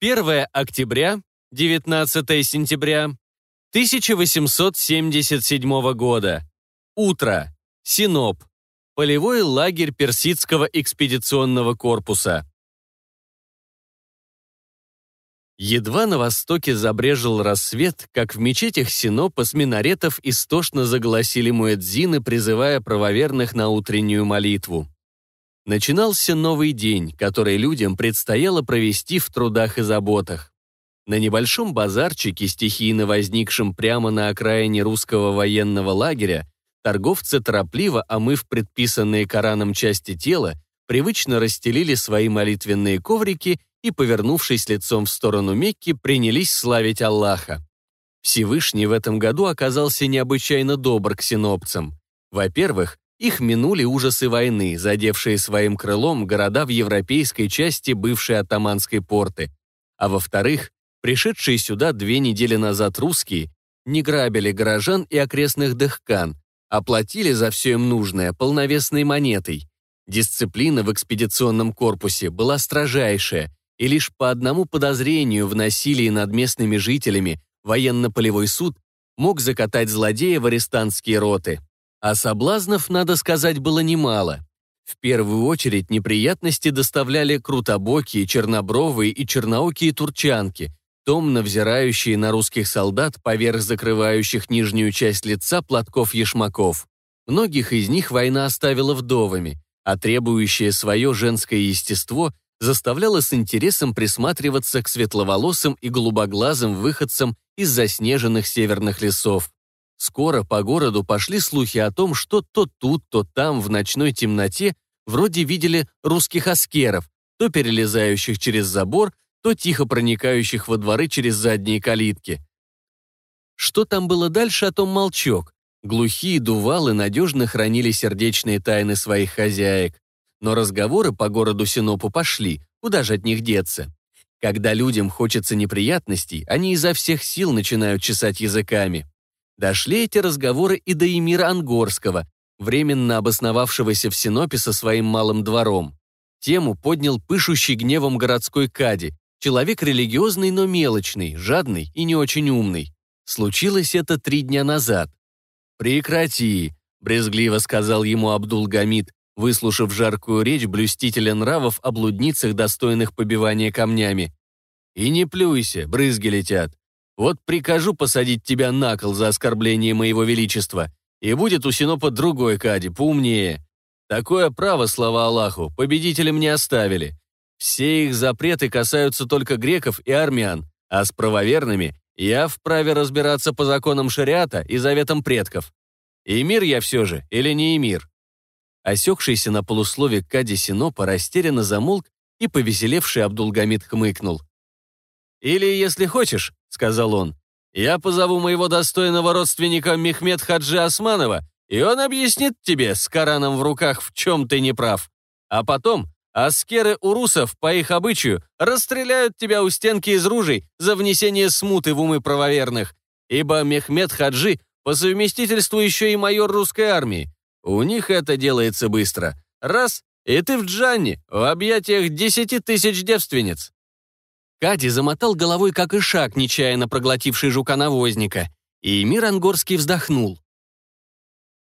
1 октября, 19 сентября 1877 года. Утро. Синоп. Полевой лагерь Персидского экспедиционного корпуса. Едва на востоке забрежил рассвет, как в мечетях Синопа с минаретов истошно заголосили муэдзины, призывая правоверных на утреннюю молитву. Начинался новый день, который людям предстояло провести в трудах и заботах. На небольшом базарчике, стихийно возникшем прямо на окраине русского военного лагеря, торговцы торопливо, омыв предписанные Кораном части тела, привычно расстелили свои молитвенные коврики и, повернувшись лицом в сторону Мекки, принялись славить Аллаха. Всевышний в этом году оказался необычайно добр к синопцам. Во-первых, их минули ужасы войны, задевшие своим крылом города в европейской части бывшей атаманской порты. А во-вторых, пришедшие сюда две недели назад русские не грабили горожан и окрестных дыхкан, оплатили за все им нужное полновесной монетой. Дисциплина в экспедиционном корпусе была строжайшая, и лишь по одному подозрению в насилии над местными жителями военно-полевой суд мог закатать злодея в арестантские роты. А соблазнов, надо сказать, было немало. В первую очередь неприятности доставляли крутобокие, чернобровые и черноокие турчанки, томно взирающие на русских солдат поверх закрывающих нижнюю часть лица платков-ешмаков. Многих из них война оставила вдовами, а требующее свое женское естество заставляло с интересом присматриваться к светловолосым и голубоглазым выходцам из заснеженных северных лесов. Скоро по городу пошли слухи о том, что то тут, то там, в ночной темноте, вроде видели русских аскеров, то перелезающих через забор, то тихо проникающих во дворы через задние калитки. Что там было дальше, о том молчок. Глухие дувалы надежно хранили сердечные тайны своих хозяек. Но разговоры по городу Синопу пошли, куда же от них деться? Когда людям хочется неприятностей, они изо всех сил начинают чесать языками. Дошли эти разговоры и до Эмира Ангорского, временно обосновавшегося в Синопе со своим малым двором. Тему поднял пышущий гневом городской кади, человек религиозный, но мелочный, жадный и не очень умный. Случилось это три дня назад. «Прекрати», — брезгливо сказал ему Абдул-Гамид, выслушав жаркую речь блюстителя нравов о блудницах, достойных побивания камнями. «И не плюйся, брызги летят. Вот прикажу посадить тебя на кол за оскорбление моего величества, и будет у Синопа другой Кади, поумнее. Такое право, слава Аллаху, победителям не оставили. Все их запреты касаются только греков и армян, а с правоверными я вправе разбираться по законам шариата и заветам предков. И мир я все же или не эмир? Осекшийся на полуслове Кади Синопа растерянно замолк и повеселевший Абдулгамид хмыкнул. «Или, если хочешь, — сказал он, — я позову моего достойного родственника Мехмед Хаджи Османова, и он объяснит тебе с Кораном в руках, в чем ты не прав. А потом аскеры урусов, по их обычаю, расстреляют тебя у стенки из ружей за внесение смуты в умы правоверных, ибо Мехмед Хаджи по совместительству еще и майор русской армии, у них это делается быстро. Раз, и ты в Джанне, в объятиях десяти тысяч девственниц. Кади замотал головой, как и шаг, нечаянно проглотивший жука-навозника, и Эмир Ангорский вздохнул.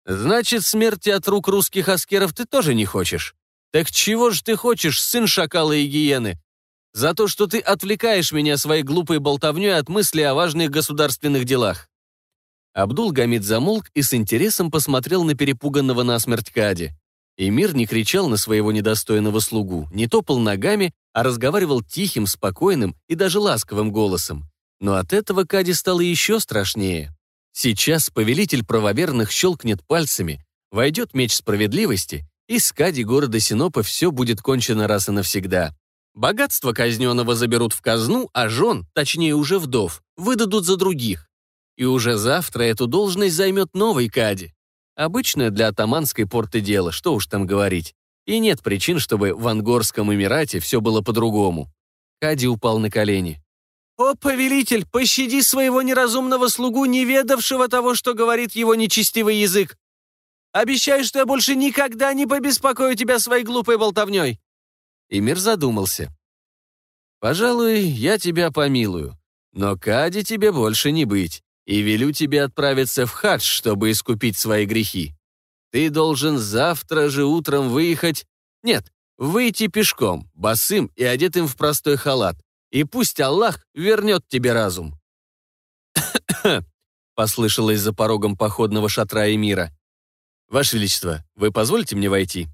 «Значит, смерти от рук русских аскеров ты тоже не хочешь? Так чего же ты хочешь, сын шакала и гиены? За то, что ты отвлекаешь меня своей глупой болтовней от мысли о важных государственных делах. Абдул-Гамид замолк и с интересом посмотрел на перепуганного насмерть Кади. Эмир не кричал на своего недостойного слугу, не топал ногами, а разговаривал тихим, спокойным и даже ласковым голосом. Но от этого Кади стало еще страшнее. Сейчас повелитель правоверных щелкнет пальцами, войдет меч справедливости, и с Кади города Синопа все будет кончено раз и навсегда. Богатство казненного заберут в казну, а жен, точнее уже вдов, выдадут за других. И уже завтра эту должность займет новый Кади. Обычное для атаманской порты дело, что уж там говорить. И нет причин, чтобы в Ангорском Эмирате все было по-другому. Кади упал на колени. «О, повелитель, пощади своего неразумного слугу, не ведавшего того, что говорит его нечестивый язык. Обещаю, что я больше никогда не побеспокою тебя своей глупой болтовней». Эмир задумался. Пожалуй, я тебя помилую, но Кади тебе больше не быть, и велю тебе отправиться в хадж, чтобы искупить свои грехи. Ты должен завтра же утром выехать... Нет, выйти пешком, босым и одетым в простой халат, и пусть Аллах вернет тебе разум. послышалось за порогом походного шатра Эмира. «Ваше Величество, вы позволите мне войти?»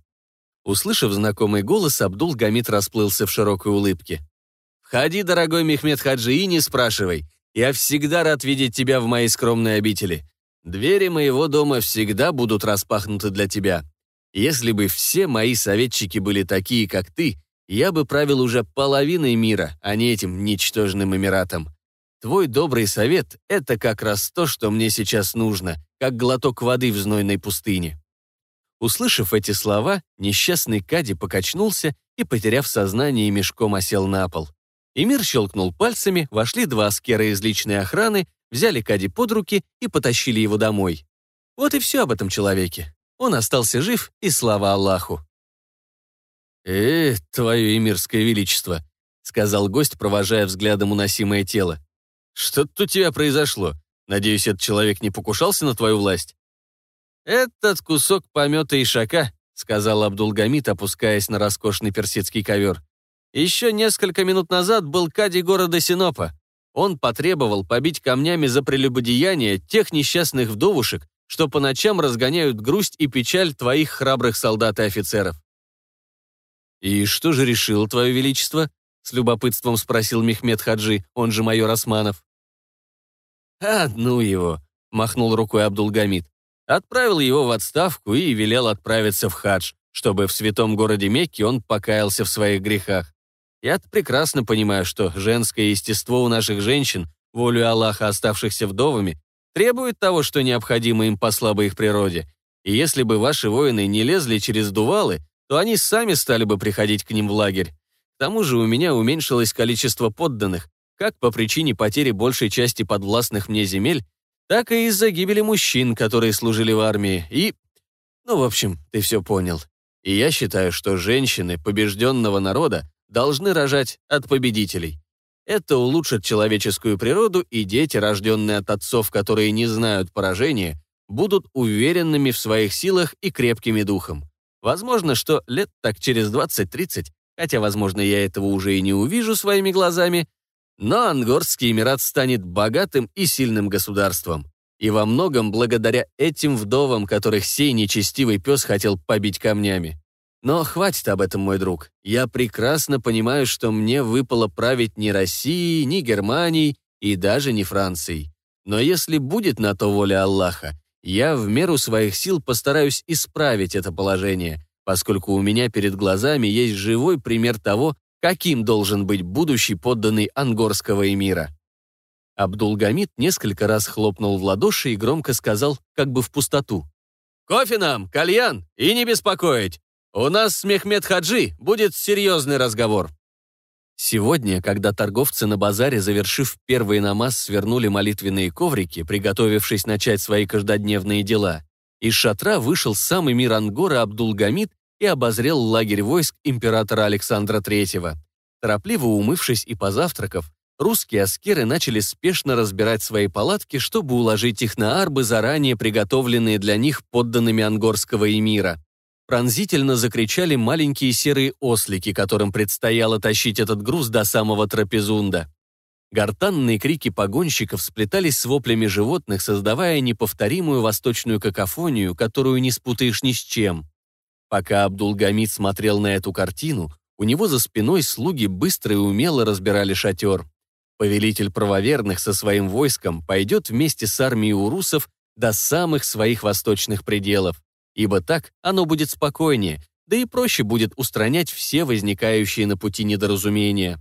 Услышав знакомый голос, Абдул-Гамид расплылся в широкой улыбке. «Входи, дорогой Мехмед Хаджи, и не спрашивай. Я всегда рад видеть тебя в моей скромной обители. Двери моего дома всегда будут распахнуты для тебя. Если бы все мои советчики были такие, как ты, я бы правил уже половиной мира, а не этим ничтожным эмиратом. Твой добрый совет — это как раз то, что мне сейчас нужно, как глоток воды в знойной пустыне». Услышав эти слова, несчастный Кади покачнулся и, потеряв сознание, мешком осел на пол. Эмир щелкнул пальцами, вошли два аскера из личной охраны, взяли Кади под руки и потащили его домой. Вот и все об этом человеке. Он остался жив, и слава Аллаху. «Э, твое эмирское величество», — сказал гость, провожая взглядом уносимое тело. «Что тут у тебя произошло? Надеюсь, этот человек не покушался на твою власть?» «Этот кусок помета ишака», — сказал Абдулгамид, опускаясь на роскошный персидский ковер. «Еще несколько минут назад был кади города Синопа. Он потребовал побить камнями за прелюбодеяние тех несчастных вдовушек, что по ночам разгоняют грусть и печаль твоих храбрых солдат и офицеров». «И что же решил, Твое Величество?» — с любопытством спросил Мехмед Хаджи, он же майор Османов. «А, ну его!» — махнул рукой Абдулгамид. Отправил его в отставку и велел отправиться в хадж, чтобы в святом городе Мекке он покаялся в своих грехах. Я прекрасно понимаю, что женское естество у наших женщин, волю Аллаха, оставшихся вдовами, требует того, что необходимо им по слабой их природе. И если бы ваши воины не лезли через дувалы, то они сами стали бы приходить к ним в лагерь. К тому же у меня уменьшилось количество подданных, как по причине потери большей части подвластных мне земель, так и из-за гибели мужчин, которые служили в армии, и... Ну, в общем, ты все понял. И я считаю, что женщины побежденного народа должны рожать от победителей. Это улучшит человеческую природу, и дети, рожденные от отцов, которые не знают поражения, будут уверенными в своих силах и крепкими духом. Возможно, что лет так через 20-30, хотя, возможно, я этого уже и не увижу своими глазами, но Ангорский Эмират станет богатым и сильным государством. И во многом благодаря этим вдовам, которых сей нечестивый пес хотел побить камнями. Но хватит об этом, мой друг. Я прекрасно понимаю, что мне выпало править ни Россией, ни Германией и даже не Францией. Но если будет на то воля Аллаха, я в меру своих сил постараюсь исправить это положение, поскольку у меня перед глазами есть живой пример того, каким должен быть будущий подданный ангорского эмира. Абдулгамид несколько раз хлопнул в ладоши и громко сказал, как бы в пустоту. «Кофе нам, кальян, и не беспокоить. У нас с Мехмед Хаджи будет серьезный разговор». Сегодня, когда торговцы на базаре, завершив первый намаз, свернули молитвенные коврики, приготовившись начать свои каждодневные дела, из шатра вышел самый мир Ангора Абдулгамид и обозрел лагерь войск императора Александра III. Торопливо умывшись и позавтракав, русские аскеры начали спешно разбирать свои палатки, чтобы уложить их на арбы, заранее приготовленные для них подданными ангорского эмира. Пронзительно закричали маленькие серые ослики, которым предстояло тащить этот груз до самого трапезунда. Гортанные крики погонщиков сплетались с воплями животных, создавая неповторимую восточную какофонию, которую не спутаешь ни с чем. Пока Абдулгамид смотрел на эту картину, у него за спиной слуги быстро и умело разбирали шатер. Повелитель правоверных со своим войском пойдет вместе с армией урусов до самых своих восточных пределов, ибо так оно будет спокойнее, да и проще будет устранять все возникающие на пути недоразумения.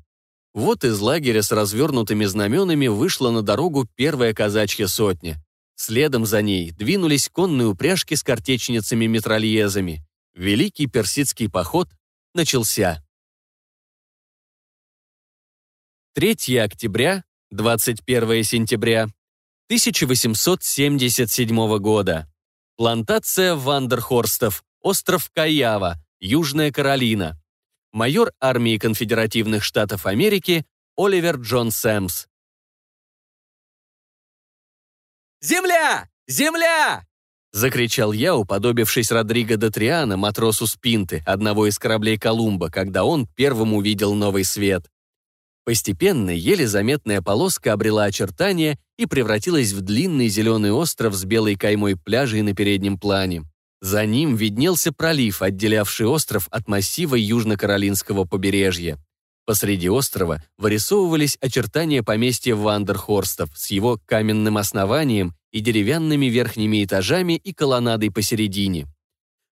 Вот из лагеря с развернутыми знаменами вышла на дорогу первая казачья сотня. Следом за ней двинулись конные упряжки с картечницами-метрольезами. Великий персидский поход начался. 3 октября, 21 сентября 1877 года. Плантация Вандерхорстов, остров Каява, Южная Каролина. майор армии конфедеративных штатов Америки Оливер Джон Сэмс. «Земля! Земля!» Закричал я, уподобившись Родриго де Триана, матросу Спинты, одного из кораблей Колумба, когда он первым увидел новый свет. Постепенно еле заметная полоска обрела очертания и превратилась в длинный зеленый остров с белой каймой пляжей на переднем плане. За ним виднелся пролив, отделявший остров от массива южно-каролинского побережья. Посреди острова вырисовывались очертания поместья Вандерхорстов с его каменным основанием и деревянными верхними этажами и колоннадой посередине.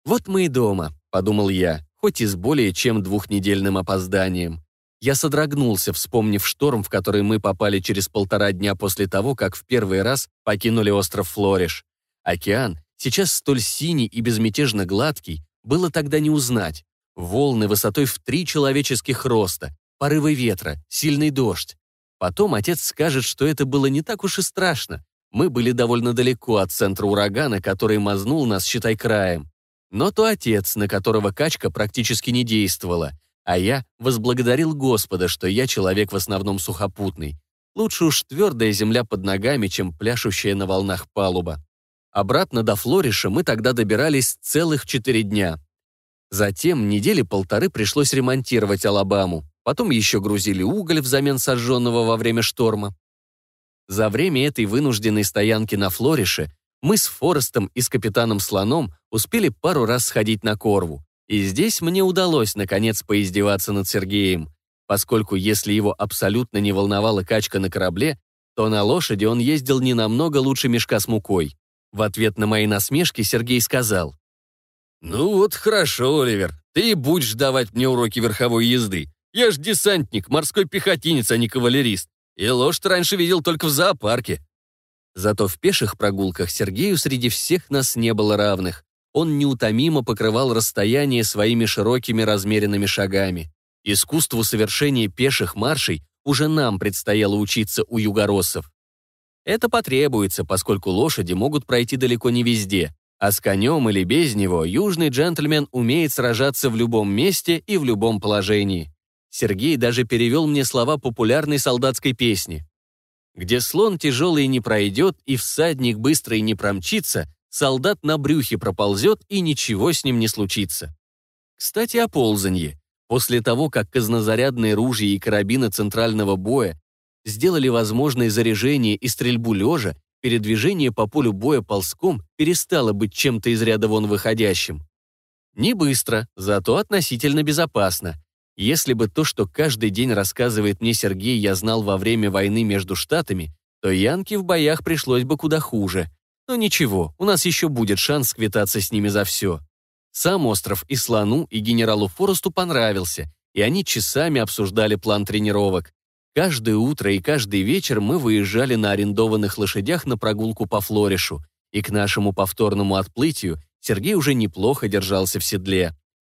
«Вот мы и дома», — подумал я, хоть и с более чем двухнедельным опозданием. Я содрогнулся, вспомнив шторм, в который мы попали через полтора дня после того, как в первый раз покинули остров Флориш. Океан, сейчас столь синий и безмятежно гладкий, было тогда не узнать. Волны высотой в три человеческих роста, порывы ветра, сильный дождь. Потом отец скажет, что это было не так уж и страшно. Мы были довольно далеко от центра урагана, который мазнул нас, считай, краем. Но то отец, на которого качка практически не действовала, а я возблагодарил Господа, что я человек в основном сухопутный. Лучше уж твердая земля под ногами, чем пляшущая на волнах палуба. Обратно до Флориша мы тогда добирались целых четыре дня. Затем недели полторы пришлось ремонтировать Алабаму. Потом еще грузили уголь взамен сожженного во время шторма. За время этой вынужденной стоянки на Флорише мы с Форестом и с капитаном Слоном успели пару раз сходить на Корву. И здесь мне удалось, наконец, поиздеваться над Сергеем, поскольку если его абсолютно не волновала качка на корабле, то на лошади он ездил не намного лучше мешка с мукой. В ответ на мои насмешки Сергей сказал, «Ну вот хорошо, Оливер, ты будешь давать мне уроки верховой езды. Я ж десантник, морской пехотинец, а не кавалерист. И лошадь раньше видел только в зоопарке». Зато в пеших прогулках Сергею среди всех нас не было равных он неутомимо покрывал расстояние своими широкими размеренными шагами. Искусству совершения пеших маршей уже нам предстояло учиться у югороссов. Это потребуется, поскольку лошади могут пройти далеко не везде, а с конем или без него южный джентльмен умеет сражаться в любом месте и в любом положении. Сергей даже перевел мне слова популярной солдатской песни. «Где слон тяжелый не пройдет и всадник быстрый не промчится, солдат на брюхе проползет и ничего с ним не случится. Кстати, о ползанье. После того, как казнозарядные ружья и карабины центрального боя сделали возможное заряжение и стрельбу лежа, передвижение по полю боя ползком перестало быть чем-то из ряда вон выходящим. Не быстро, зато относительно безопасно. Если бы то, что каждый день рассказывает мне Сергей, я знал во время войны между штатами, то Янке в боях пришлось бы куда хуже. Но ничего, у нас еще будет шанс сквитаться с ними за все. Сам остров и слону, и генералу Форесту понравился, и они часами обсуждали план тренировок. Каждое утро и каждый вечер мы выезжали на арендованных лошадях на прогулку по Флоришу, и к нашему повторному отплытию Сергей уже неплохо держался в седле.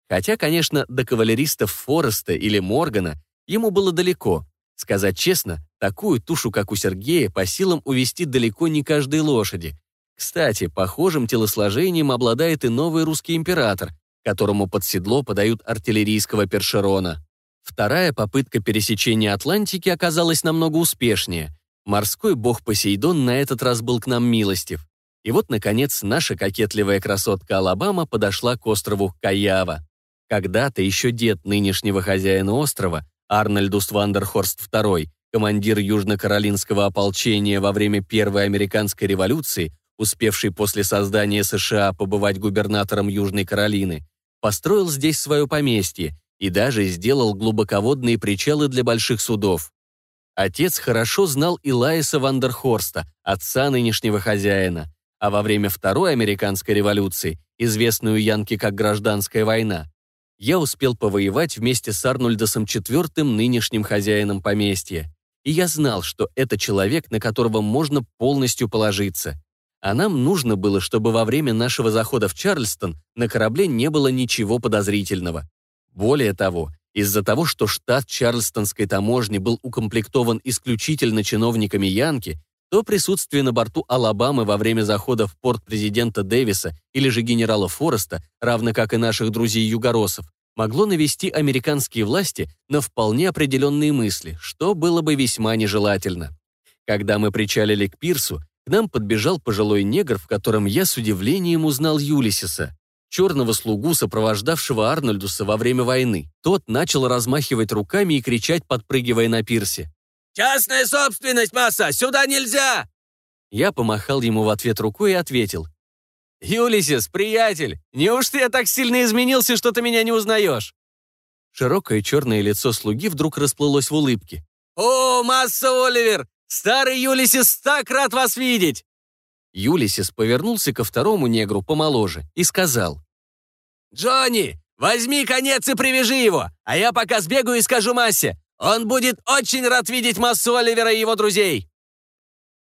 Хотя, конечно, до кавалеристов Фореста или Моргана ему было далеко. Сказать честно, такую тушу, как у Сергея, по силам увести далеко не каждой лошади, кстати, похожим телосложением обладает и новый русский император, которому под седло подают артиллерийского першерона. Вторая попытка пересечения Атлантики оказалась намного успешнее. Морской бог Посейдон на этот раз был к нам милостив. И вот, наконец, наша кокетливая красотка Алабама подошла к острову Каява. Когда-то еще дед нынешнего хозяина острова, Арнольдус Вандерхорст II, командир Южно-Каролинского ополчения во время Первой американской революции, успевший после создания США побывать губернатором Южной Каролины, построил здесь свое поместье и даже сделал глубоководные причалы для больших судов. Отец хорошо знал Илаиса Вандерхорста, отца нынешнего хозяина, а во время Второй американской революции, известную Янке как Гражданская война, я успел повоевать вместе с Арнольдосом IV, нынешним хозяином поместья. И я знал, что это человек, на которого можно полностью положиться. А нам нужно было, чтобы во время нашего захода в Чарльстон на корабле не было ничего подозрительного. Более того, из-за того, что штат Чарльстонской таможни был укомплектован исключительно чиновниками Янки, то присутствие на борту Алабамы во время захода в порт президента Дэвиса или же генерала Фореста, равно как и наших друзей-югоросов, могло навести американские власти на вполне определенные мысли, что было бы весьма нежелательно. Когда мы причалили к пирсу, к нам подбежал пожилой негр, в котором я с удивлением узнал Юлисиса, черного слугу, сопровождавшего Арнольдуса во время войны. Тот начал размахивать руками и кричать, подпрыгивая на пирсе. «Частная собственность, масса! Сюда нельзя!» Я помахал ему в ответ рукой и ответил. «Юлисис, приятель, неужто я так сильно изменился, что ты меня не узнаешь?» Широкое черное лицо слуги вдруг расплылось в улыбке. «О, масса Оливер! Старый Юлисис так рад вас видеть!» Юлисис повернулся ко второму негру помоложе и сказал. «Джонни, возьми конец и привяжи его, а я пока сбегаю и скажу Массе. Он будет очень рад видеть Массу Оливера и его друзей!»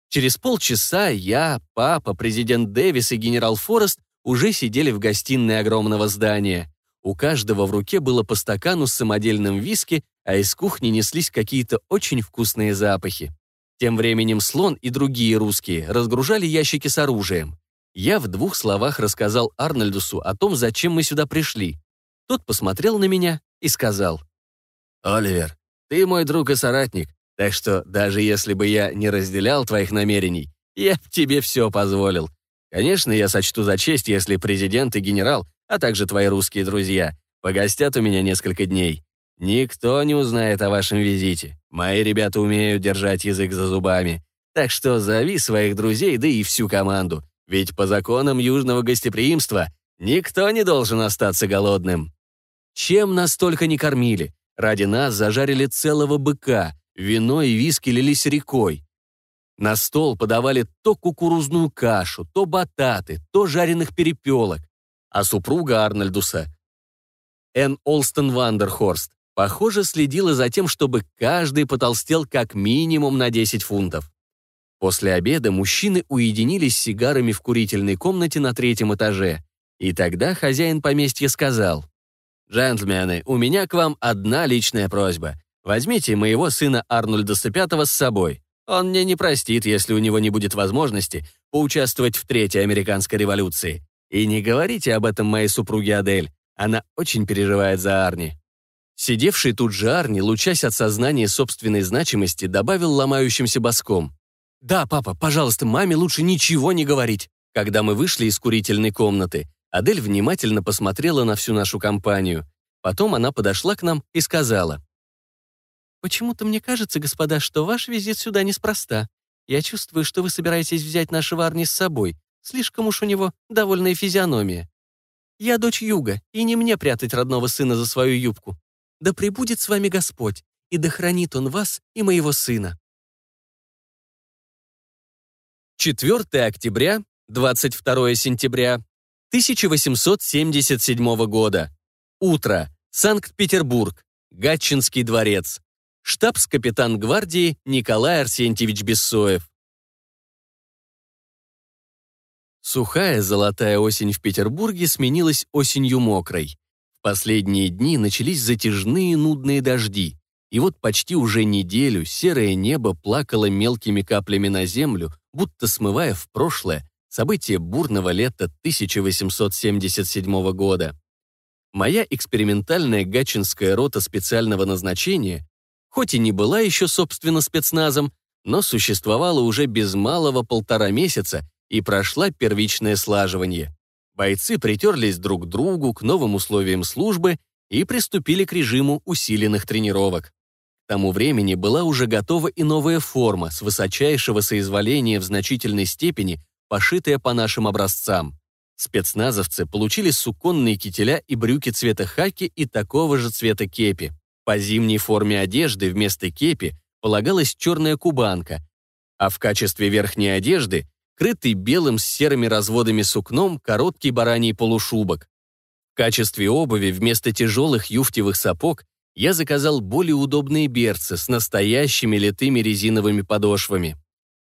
Через полчаса я, папа, президент Дэвис и генерал Форест уже сидели в гостиной огромного здания. У каждого в руке было по стакану с самодельным виски, а из кухни неслись какие-то очень вкусные запахи. Тем временем слон и другие русские разгружали ящики с оружием. Я в двух словах рассказал Арнольдусу о том, зачем мы сюда пришли. Тот посмотрел на меня и сказал. «Оливер, ты мой друг и соратник, так что даже если бы я не разделял твоих намерений, я б тебе все позволил. Конечно, я сочту за честь, если президент и генерал, а также твои русские друзья, погостят у меня несколько дней. Никто не узнает о вашем визите. Мои ребята умеют держать язык за зубами. Так что зови своих друзей, да и всю команду. Ведь по законам южного гостеприимства никто не должен остаться голодным. Чем нас только не кормили. Ради нас зажарили целого быка, вино и виски лились рекой. На стол подавали то кукурузную кашу, то бататы, то жареных перепелок. А супруга Арнольдуса, Энн Олстон Вандерхорст, похоже, следила за тем, чтобы каждый потолстел как минимум на 10 фунтов. После обеда мужчины уединились с сигарами в курительной комнате на третьем этаже. И тогда хозяин поместья сказал, «Джентльмены, у меня к вам одна личная просьба. Возьмите моего сына Арнольда Сапятова с собой. Он мне не простит, если у него не будет возможности поучаствовать в Третьей американской революции. И не говорите об этом моей супруге Адель. Она очень переживает за Арни. Сидевший тут же Арни, лучась от сознания собственной значимости, добавил ломающимся боском. «Да, папа, пожалуйста, маме лучше ничего не говорить». Когда мы вышли из курительной комнаты, Адель внимательно посмотрела на всю нашу компанию. Потом она подошла к нам и сказала. «Почему-то мне кажется, господа, что ваш визит сюда неспроста. Я чувствую, что вы собираетесь взять нашего Арни с собой. Слишком уж у него довольная физиономия. Я дочь Юга, и не мне прятать родного сына за свою юбку. Да пребудет с вами Господь, и да хранит Он вас и моего сына». 4 октября, 22 сентября 1877 года. Утро. Санкт-Петербург. Гатчинский дворец. Штабс-капитан гвардии Николай Арсентьевич Бессоев. Сухая золотая осень в Петербурге сменилась осенью мокрой последние дни начались затяжные нудные дожди, и вот почти уже неделю серое небо плакало мелкими каплями на землю, будто смывая в прошлое события бурного лета 1877 года. Моя экспериментальная гатчинская рота специального назначения, хоть и не была еще, собственно, спецназом, но существовала уже без малого полтора месяца и прошла первичное слаживание. Бойцы притерлись друг к другу к новым условиям службы и приступили к режиму усиленных тренировок. К тому времени была уже готова и новая форма с высочайшего соизволения в значительной степени, пошитая по нашим образцам. Спецназовцы получили суконные кителя и брюки цвета хаки и такого же цвета кепи. По зимней форме одежды вместо кепи полагалась черная кубанка, а в качестве верхней одежды крытый белым с серыми разводами сукном короткий бараний полушубок. В качестве обуви вместо тяжелых юфтевых сапог я заказал более удобные берцы с настоящими литыми резиновыми подошвами.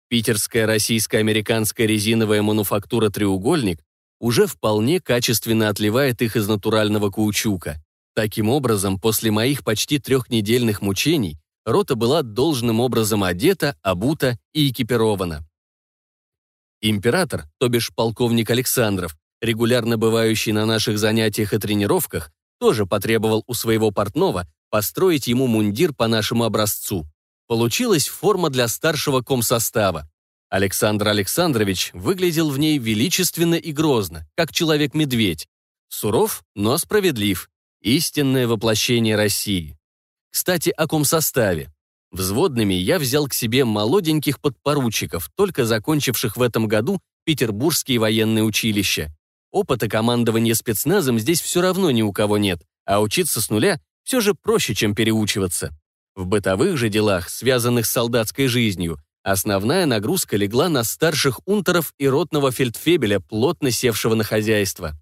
Питерская российско-американская резиновая мануфактура «Треугольник» уже вполне качественно отливает их из натурального каучука. Таким образом, после моих почти трехнедельных мучений рота была должным образом одета, обута и экипирована. Император, то бишь полковник Александров, регулярно бывающий на наших занятиях и тренировках, тоже потребовал у своего портного построить ему мундир по нашему образцу. Получилась форма для старшего комсостава. Александр Александрович выглядел в ней величественно и грозно, как человек-медведь. Суров, но справедлив. Истинное воплощение России. Кстати, о комсоставе. Взводными я взял к себе молоденьких подпоручиков, только закончивших в этом году Петербургские военные училища. Опыта командования спецназом здесь все равно ни у кого нет, а учиться с нуля все же проще, чем переучиваться. В бытовых же делах, связанных с солдатской жизнью, основная нагрузка легла на старших унтеров и ротного фельдфебеля, плотно севшего на хозяйство.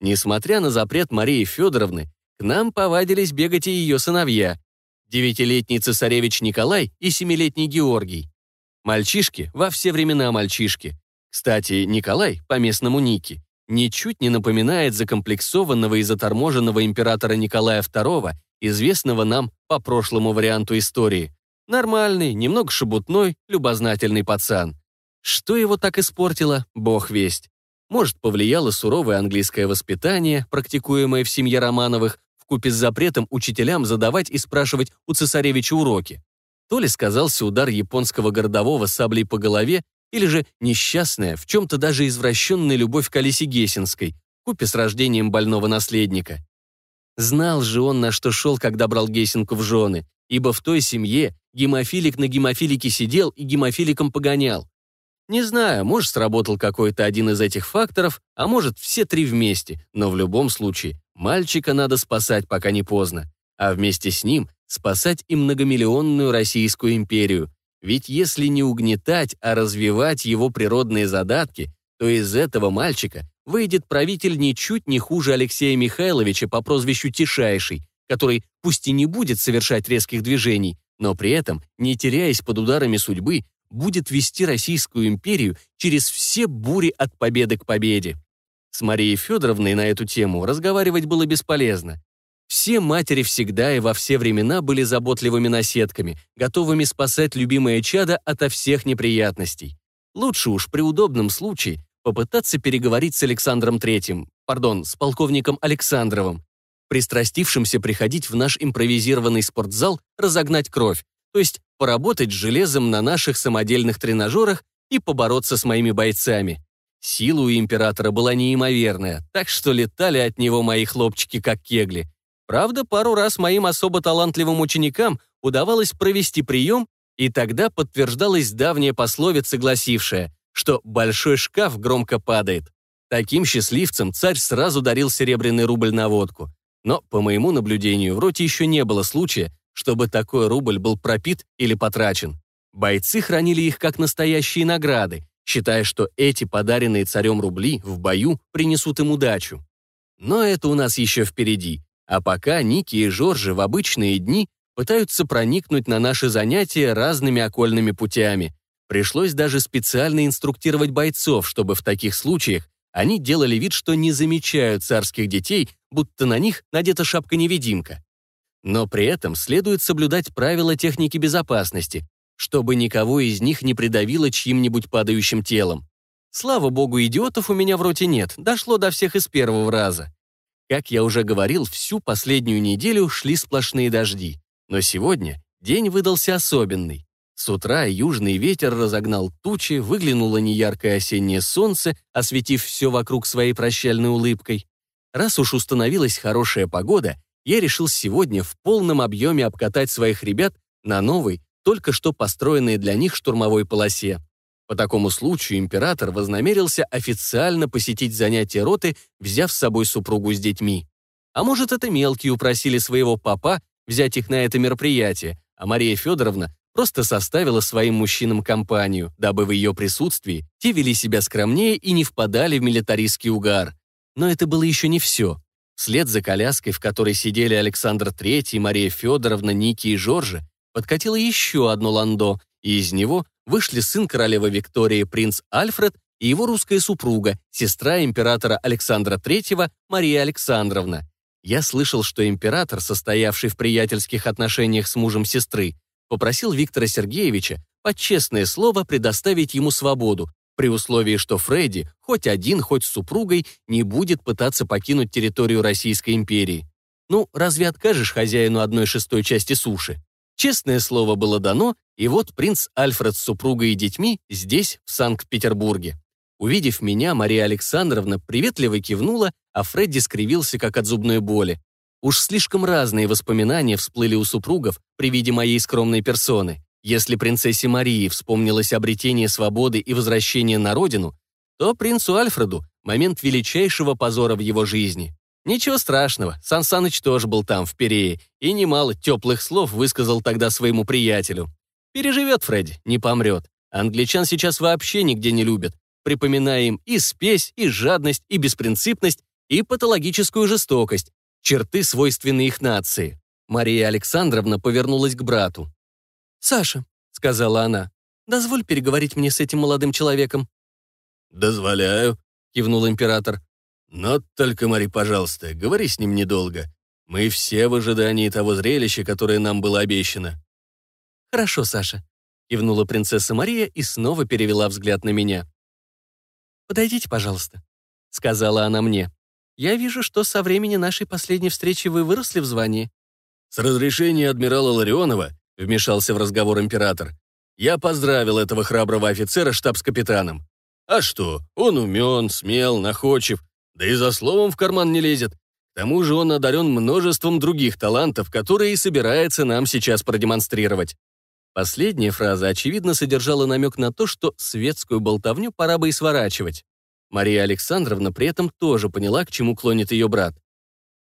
Несмотря на запрет Марии Федоровны, к нам повадились бегать и ее сыновья, девятилетний цесаревич Николай и семилетний Георгий. Мальчишки во все времена мальчишки. Кстати, Николай, по местному Ники, ничуть не напоминает закомплексованного и заторможенного императора Николая II, известного нам по прошлому варианту истории. Нормальный, немного шебутной, любознательный пацан. Что его так испортило, бог весть. Может, повлияло суровое английское воспитание, практикуемое в семье Романовых, вкупе с запретом учителям задавать и спрашивать у цесаревича уроки. То ли сказался удар японского городового саблей по голове, или же несчастная, в чем-то даже извращенная любовь к Алисе Гессинской, купе с рождением больного наследника. Знал же он, на что шел, когда брал Гессинку в жены, ибо в той семье гемофилик на гемофилике сидел и гемофиликом погонял. Не знаю, может, сработал какой-то один из этих факторов, а может, все три вместе, но в любом случае, мальчика надо спасать, пока не поздно, а вместе с ним спасать и многомиллионную Российскую империю, ведь если не угнетать, а развивать его природные задатки, то из этого мальчика выйдет правитель ничуть не хуже Алексея Михайловича по прозвищу Тишайший, который пусть и не будет совершать резких движений, но при этом, не теряясь под ударами судьбы, будет вести Российскую империю через все бури от победы к победе. С Марией Федоровной на эту тему разговаривать было бесполезно. Все матери всегда и во все времена были заботливыми наседками, готовыми спасать любимое чадо ото всех неприятностей. Лучше уж при удобном случае попытаться переговорить с Александром Третьим, пардон, с полковником Александровым, пристрастившимся приходить в наш импровизированный спортзал разогнать кровь, то есть поработать с железом на наших самодельных тренажерах и побороться с моими бойцами. Сила у императора была неимоверная, так что летали от него мои хлопчики как кегли. Правда, пару раз моим особо талантливым ученикам удавалось провести прием, и тогда подтверждалась давняя пословица, гласившая, что «большой шкаф громко падает». Таким счастливцам царь сразу дарил серебряный рубль на водку. Но, по моему наблюдению, в роте еще не было случая, чтобы такой рубль был пропит или потрачен. Бойцы хранили их как настоящие награды, считая, что эти подаренные царем рубли в бою принесут им удачу. Но это у нас еще впереди. А пока Ники и Жоржи в обычные дни пытаются проникнуть на наши занятия разными окольными путями. Пришлось даже специально инструктировать бойцов, чтобы в таких случаях они делали вид, что не замечают царских детей, будто на них надета шапка-невидимка. Но при этом следует соблюдать правила техники безопасности, чтобы никого из них не придавило чьим-нибудь падающим телом. Слава богу, идиотов у меня в роте нет, дошло до всех из первого раза. Как я уже говорил, всю последнюю неделю шли сплошные дожди. Но сегодня день выдался особенный. С утра южный ветер разогнал тучи, выглянуло неяркое осеннее солнце, осветив все вокруг своей прощальной улыбкой. Раз уж установилась хорошая погода, я решил сегодня в полном объеме обкатать своих ребят на новой, только что построенной для них штурмовой полосе. По такому случаю император вознамерился официально посетить занятия роты, взяв с собой супругу с детьми. А может, это мелкие упросили своего папа взять их на это мероприятие, а Мария Федоровна просто составила своим мужчинам компанию, дабы в ее присутствии те вели себя скромнее и не впадали в милитаристский угар. Но это было еще не все. Вслед за коляской, в которой сидели Александр III, Мария Федоровна, Ники и Жоржи, подкатило еще одно ландо, и из него вышли сын королевы Виктории принц Альфред и его русская супруга, сестра императора Александра III Мария Александровна. Я слышал, что император, состоявший в приятельских отношениях с мужем сестры, попросил Виктора Сергеевича под честное слово предоставить ему свободу, при условии, что Фредди, хоть один, хоть с супругой, не будет пытаться покинуть территорию Российской империи. Ну, разве откажешь хозяину одной шестой части суши? Честное слово было дано, и вот принц Альфред с супругой и детьми здесь, в Санкт-Петербурге. Увидев меня, Мария Александровна приветливо кивнула, а Фредди скривился, как от зубной боли. Уж слишком разные воспоминания всплыли у супругов при виде моей скромной персоны. Если принцессе Марии вспомнилось обретение свободы и возвращение на родину, то принцу Альфреду — момент величайшего позора в его жизни. Ничего страшного, Сан Саныч тоже был там, в Перее, и немало теплых слов высказал тогда своему приятелю. Переживет Фредди, не помрет. Англичан сейчас вообще нигде не любят, припоминая им и спесь, и жадность, и беспринципность, и патологическую жестокость, черты, свойственные их нации. Мария Александровна повернулась к брату. «Саша», — сказала она, — «дозволь переговорить мне с этим молодым человеком». «Дозволяю», — кивнул император. «Но только, Мари, пожалуйста, говори с ним недолго. Мы все в ожидании того зрелища, которое нам было обещано». «Хорошо, Саша», — кивнула принцесса Мария и снова перевела взгляд на меня. «Подойдите, пожалуйста», — сказала она мне. «Я вижу, что со времени нашей последней встречи вы выросли в звании». «С разрешения адмирала Ларионова», — вмешался в разговор император, «я поздравил этого храброго офицера штабс-капитаном. А что, он умен, смел, находчив, да и за словом в карман не лезет. К тому же он одарен множеством других талантов, которые и собирается нам сейчас продемонстрировать». Последняя фраза, очевидно, содержала намек на то, что светскую болтовню пора бы и сворачивать. Мария Александровна при этом тоже поняла, к чему клонит ее брат.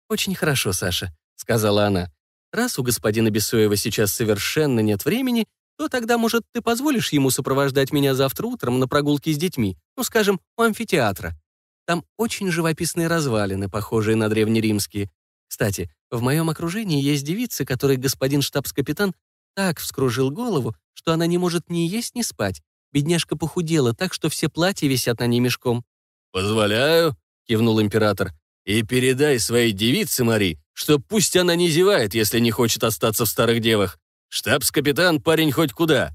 «Очень хорошо, Саша», — сказала она. «Раз у господина Бесоева сейчас совершенно нет времени, то тогда, может, ты позволишь ему сопровождать меня завтра утром на прогулке с детьми, ну, скажем, у амфитеатра. Там очень живописные развалины, похожие на древнеримские. Кстати, в моем окружении есть девицы, которой господин штабс-капитан так вскружил голову, что она не может ни есть, ни спать. Бедняжка похудела так, что все платья висят на ней мешком. «Позволяю», — кивнул император. «И передай своей девице, Мари, что пусть она не зевает, если не хочет остаться в старых девах. Штабс-капитан парень хоть куда.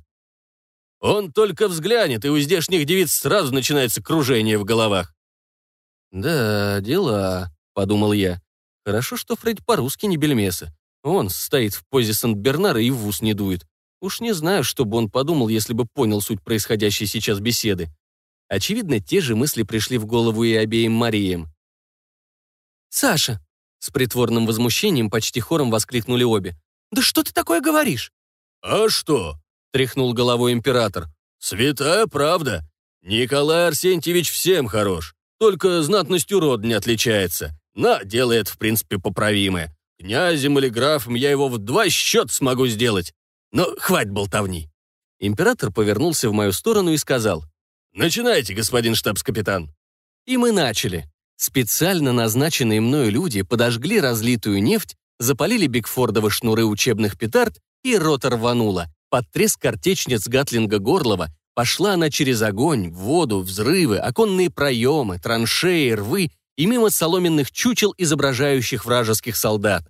Он только взглянет, и у здешних девиц сразу начинается кружение в головах». «Да, дела», — подумал я. «Хорошо, что Фредди по-русски не бельмеса. Он стоит в позе Сант-Бернара и в ус не дует. Уж не знаю, что бы он подумал, если бы понял суть происходящей сейчас беседы. Очевидно, те же мысли пришли в голову и обеим Мариям. «Саша!» — с притворным возмущением почти хором воскликнули обе. «Да что ты такое говоришь?» «А что?» — тряхнул головой император. «Святая правда. Николай Арсентьевич всем хорош. Только знатностью род не отличается. На, делает, в принципе, поправимое. Князем или графом я его в два счет смогу сделать. Но хватит болтовни». Император повернулся в мою сторону и сказал. «Начинайте, господин штабс-капитан». И мы начали. Специально назначенные мною люди подожгли разлитую нефть, запалили Бигфордовы шнуры учебных петард, и рота рванула. Под треск картечниц Гатлинга Горлова пошла она через огонь, воду, взрывы, оконные проемы, траншеи, рвы и мимо соломенных чучел, изображающих вражеских солдат.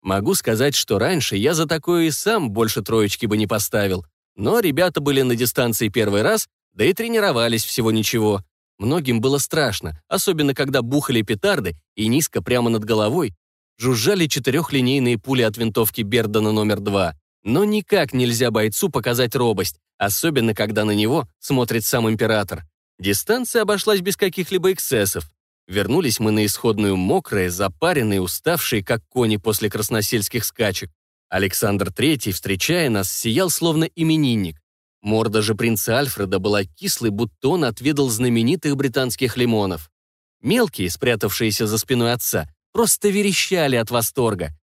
Могу сказать, что раньше я за такое и сам больше троечки бы не поставил, но ребята были на дистанции первый раз, да и тренировались всего ничего. Многим было страшно, особенно когда бухали петарды и низко прямо над головой жужжали четырехлинейные пули от винтовки Бердана номер два. Но никак нельзя бойцу показать робость, особенно когда на него смотрит сам император. Дистанция обошлась без каких-либо эксцессов. Вернулись мы на исходную мокрые, запаренные, уставшие, как кони после красносельских скачек. Александр III, встречая нас, сиял словно именинник. Морда же принца Альфреда была кислой, будто он отведал знаменитых британских лимонов. Мелкие, спрятавшиеся за спиной отца, просто верещали от восторга.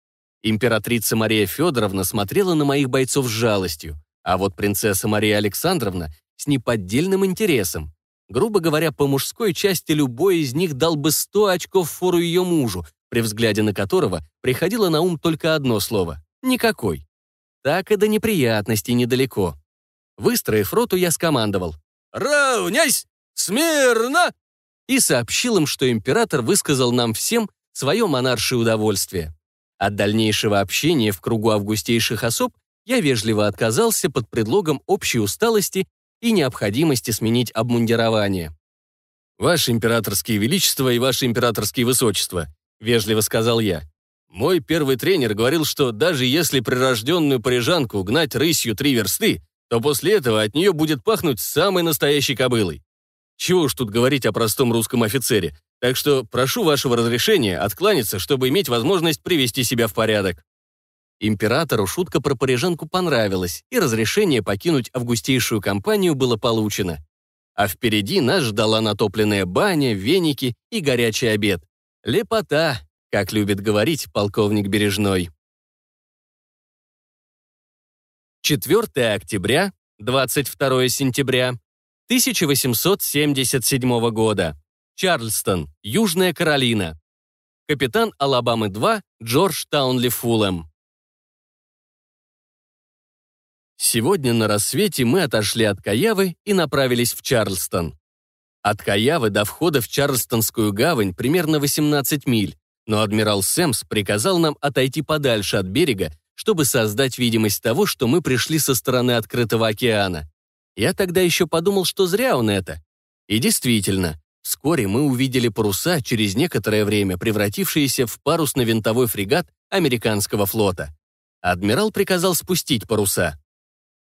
Императрица Мария Федоровна смотрела на моих бойцов с жалостью, а вот принцесса Мария Александровна с неподдельным интересом. Грубо говоря, по мужской части любой из них дал бы 100 очков фору ее мужу, при взгляде на которого приходило на ум только одно слово — никакой. Так и до неприятностей недалеко. Выстроив роту, я скомандовал «Равняйсь! Смирно!» и сообщил им, что император высказал нам всем свое монаршее удовольствие. От дальнейшего общения в кругу августейших особ я вежливо отказался под предлогом общей усталости и необходимости сменить обмундирование. «Ваше императорское величество и ваше императорское высочество», — вежливо сказал я. Мой первый тренер говорил, что даже если прирожденную парижанку гнать рысью три версты, то после этого от нее будет пахнуть самой настоящей кобылой. Чего уж тут говорить о простом русском офицере, так что прошу вашего разрешения откланяться, чтобы иметь возможность привести себя в порядок». Императору шутка про парижанку понравилась, и разрешение покинуть августейшую компанию было получено. А впереди нас ждала натопленная баня, веники и горячий обед. Лепота, как любит говорить полковник Бережной. 4 октября, 22 сентября 1877 года. Чарльстон, Южная Каролина. Капитан Алабамы-2 Джордж Таунли Фулэм. Сегодня на рассвете мы отошли от Каявы и направились в Чарльстон. От Каявы до входа в Чарльстонскую гавань примерно 18 миль, но адмирал Сэмс приказал нам отойти подальше от берега, чтобы создать видимость того, что мы пришли со стороны открытого океана. Я тогда еще подумал, что зря он это. И действительно, Вскоре мы увидели паруса, через некоторое время превратившиеся в парусно-винтовой фрегат американского флота. Адмирал приказал спустить паруса.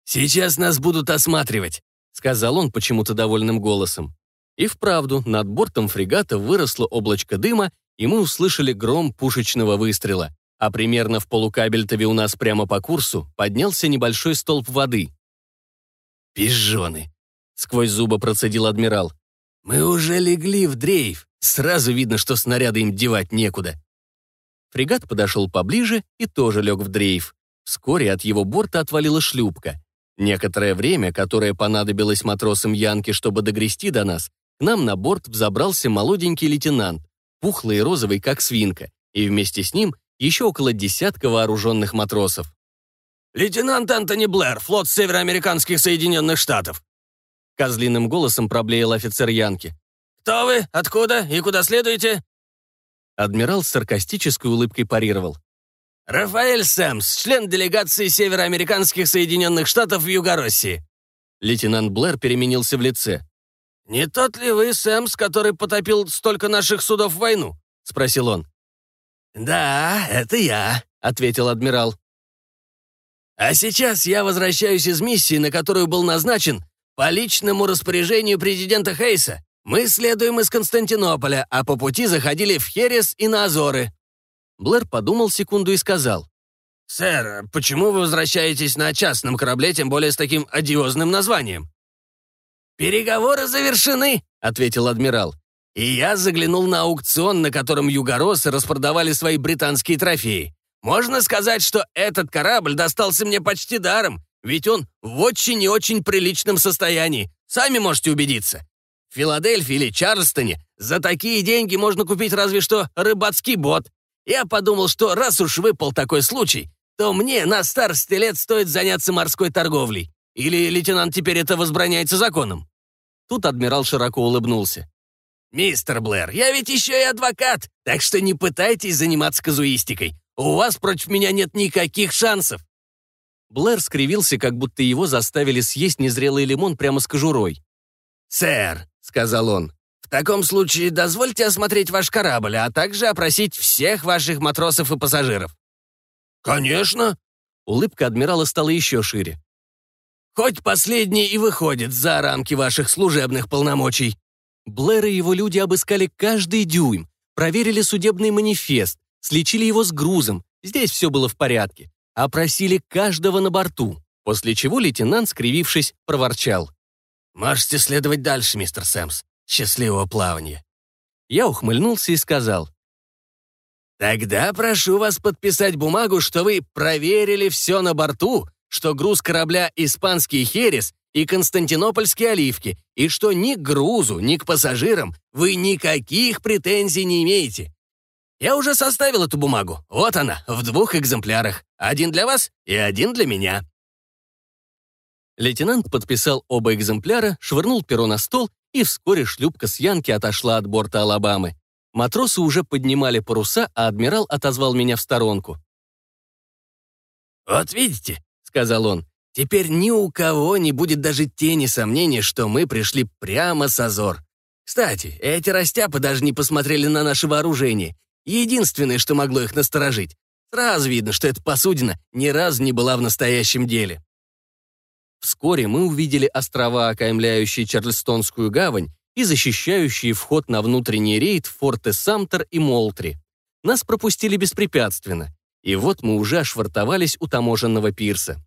«Сейчас нас будут осматривать», — сказал он почему-то довольным голосом. И вправду, над бортом фрегата выросло облачко дыма, и мы услышали гром пушечного выстрела, а примерно в полукабельтове у нас прямо по курсу поднялся небольшой столб воды. «Пижоны!» — сквозь зубы процедил адмирал. «Мы уже легли в дрейф. Сразу видно, что снаряды им девать некуда». Фрегат подошел поближе и тоже лег в дрейф. Вскоре от его борта отвалила шлюпка. Некоторое время, которое понадобилось матросам Янки, чтобы догрести до нас, к нам на борт взобрался молоденький лейтенант, пухлый и розовый, как свинка, и вместе с ним еще около десятка вооруженных матросов. «Лейтенант Антони Блэр, флот Североамериканских Соединенных Штатов», Козлиным голосом проблеял офицер Янки. «Кто вы? Откуда? И куда следуете?» Адмирал с саркастической улыбкой парировал. «Рафаэль Сэмс, член делегации Североамериканских Соединенных Штатов в Юго-России». Лейтенант Блэр переменился в лице. «Не тот ли вы, Сэмс, который потопил столько наших судов в войну?» — спросил он. «Да, это я», — ответил адмирал. «А сейчас я возвращаюсь из миссии, на которую был назначен по личному распоряжению президента Хейса мы следуем из Константинополя, а по пути заходили в Херес и на Азоры». Блэр подумал секунду и сказал. «Сэр, почему вы возвращаетесь на частном корабле, тем более с таким одиозным названием?» «Переговоры завершены», — ответил адмирал. «И я заглянул на аукцион, на котором югороссы распродавали свои британские трофеи. Можно сказать, что этот корабль достался мне почти даром, ведь он в очень и очень приличном состоянии. Сами можете убедиться. В Филадельфии или Чарльстоне за такие деньги можно купить разве что рыбацкий бот. Я подумал, что раз уж выпал такой случай, то мне на старости лет стоит заняться морской торговлей. Или лейтенант теперь это возбраняется законом?» Тут адмирал широко улыбнулся. «Мистер Блэр, я ведь еще и адвокат, так что не пытайтесь заниматься казуистикой. У вас против меня нет никаких шансов. Блэр скривился, как будто его заставили съесть незрелый лимон прямо с кожурой. «Сэр», — сказал он, — «в таком случае дозвольте осмотреть ваш корабль, а также опросить всех ваших матросов и пассажиров». «Конечно». Улыбка адмирала стала еще шире. «Хоть последний и выходит за рамки ваших служебных полномочий». Блэр и его люди обыскали каждый дюйм, проверили судебный манифест, слечили его с грузом. Здесь все было в порядке опросили каждого на борту, после чего лейтенант, скривившись, проворчал. «Можете следовать дальше, мистер Сэмс. Счастливого плавания». Я ухмыльнулся и сказал. «Тогда прошу вас подписать бумагу, что вы проверили все на борту, что груз корабля «Испанский Херес» и «Константинопольские оливки», и что ни к грузу, ни к пассажирам вы никаких претензий не имеете. Я уже составил эту бумагу. Вот она, в двух экземплярах. Один для вас и один для меня». Лейтенант подписал оба экземпляра, швырнул перо на стол, и вскоре шлюпка с Янки отошла от борта Алабамы. Матросы уже поднимали паруса, а адмирал отозвал меня в сторонку. «Вот видите», — сказал он, — «теперь ни у кого не будет даже тени сомнения, что мы пришли прямо с Азор. Кстати, эти растяпы даже не посмотрели на наше вооружение Единственное, что могло их насторожить. Сразу видно, что эта посудина ни разу не была в настоящем деле. Вскоре мы увидели острова, окаймляющие Чарльстонскую гавань и защищающие вход на внутренний рейд форты Самтер и Молтри. Нас пропустили беспрепятственно, и вот мы уже ошвартовались у таможенного пирса.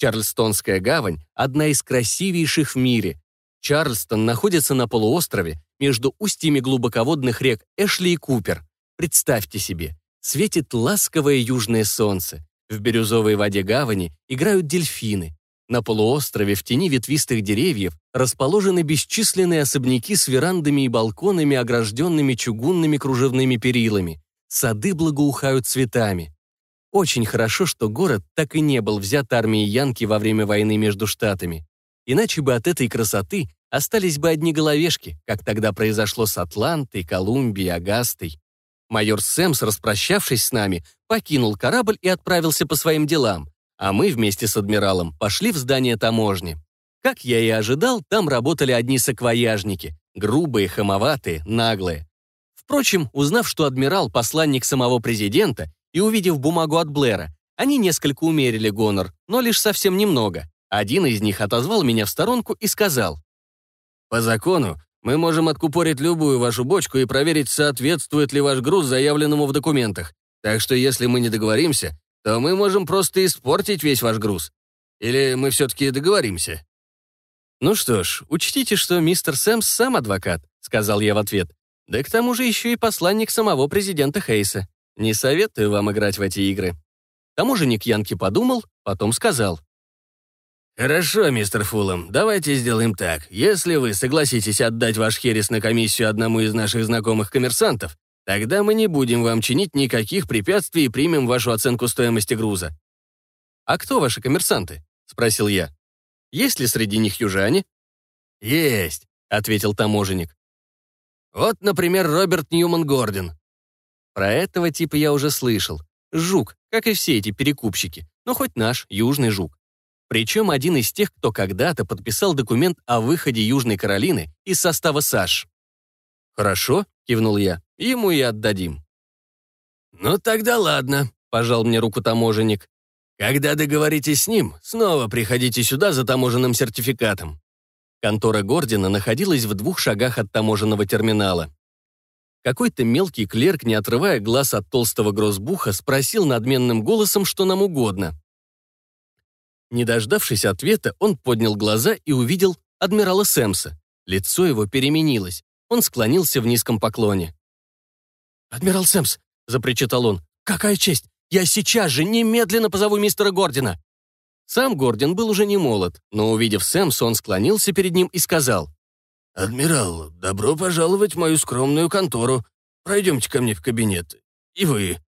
Чарльстонская гавань – одна из красивейших в мире. Чарльстон находится на полуострове между устьями глубоководных рек Эшли и Купер. Представьте себе, светит ласковое южное солнце. В бирюзовой воде гавани играют дельфины. На полуострове в тени ветвистых деревьев расположены бесчисленные особняки с верандами и балконами, огражденными чугунными кружевными перилами. Сады благоухают цветами. Очень хорошо, что город так и не был взят армией Янки во время войны между штатами. Иначе бы от этой красоты остались бы одни головешки, как тогда произошло с Атлантой, Колумбией, Агастой. Майор Сэмс, распрощавшись с нами, покинул корабль и отправился по своим делам, а мы вместе с адмиралом пошли в здание таможни. Как я и ожидал, там работали одни саквояжники, грубые, хамоватые, наглые. Впрочем, узнав, что адмирал – посланник самого президента, и увидев бумагу от Блэра, они несколько умерили гонор, но лишь совсем немного. Один из них отозвал меня в сторонку и сказал, «По закону мы можем откупорить любую вашу бочку и проверить, соответствует ли ваш груз заявленному в документах. Так что если мы не договоримся, то мы можем просто испортить весь ваш груз. Или мы все-таки договоримся?» «Ну что ж, учтите, что мистер Сэмс сам адвокат», — сказал я в ответ. «Да к тому же еще и посланник самого президента Хейса. Не советую вам играть в эти игры». Таможенник Янки подумал, потом сказал. «Хорошо, мистер Фуллом, давайте сделаем так. Если вы согласитесь отдать ваш херес на комиссию одному из наших знакомых коммерсантов, тогда мы не будем вам чинить никаких препятствий и примем вашу оценку стоимости груза». «А кто ваши коммерсанты?» — спросил я. «Есть ли среди них южане?» «Есть», — ответил таможенник. «Вот, например, Роберт Ньюман Гордон. Про этого типа я уже слышал. Жук, как и все эти перекупщики, но хоть наш, южный жук. Причем один из тех, кто когда-то подписал документ о выходе Южной Каролины из состава САШ. «Хорошо», — кивнул я, — «ему и отдадим». «Ну тогда ладно», — пожал мне руку таможенник. «Когда договоритесь с ним, снова приходите сюда за таможенным сертификатом». Контора Гордина находилась в двух шагах от таможенного терминала. Какой-то мелкий клерк, не отрывая глаз от толстого грозбуха, спросил надменным голосом, что нам угодно. Не дождавшись ответа, он поднял глаза и увидел адмирала Сэмса. Лицо его переменилось. Он склонился в низком поклоне. «Адмирал Сэмс», — запричитал он, — «какая честь! Я сейчас же немедленно позову мистера Гордина!» Сам Гордин был уже не молод, но, увидев Сэмса, он склонился перед ним и сказал, «Адмирал, добро пожаловать в мою скромную контору. Пройдемте ко мне в кабинет. И вы».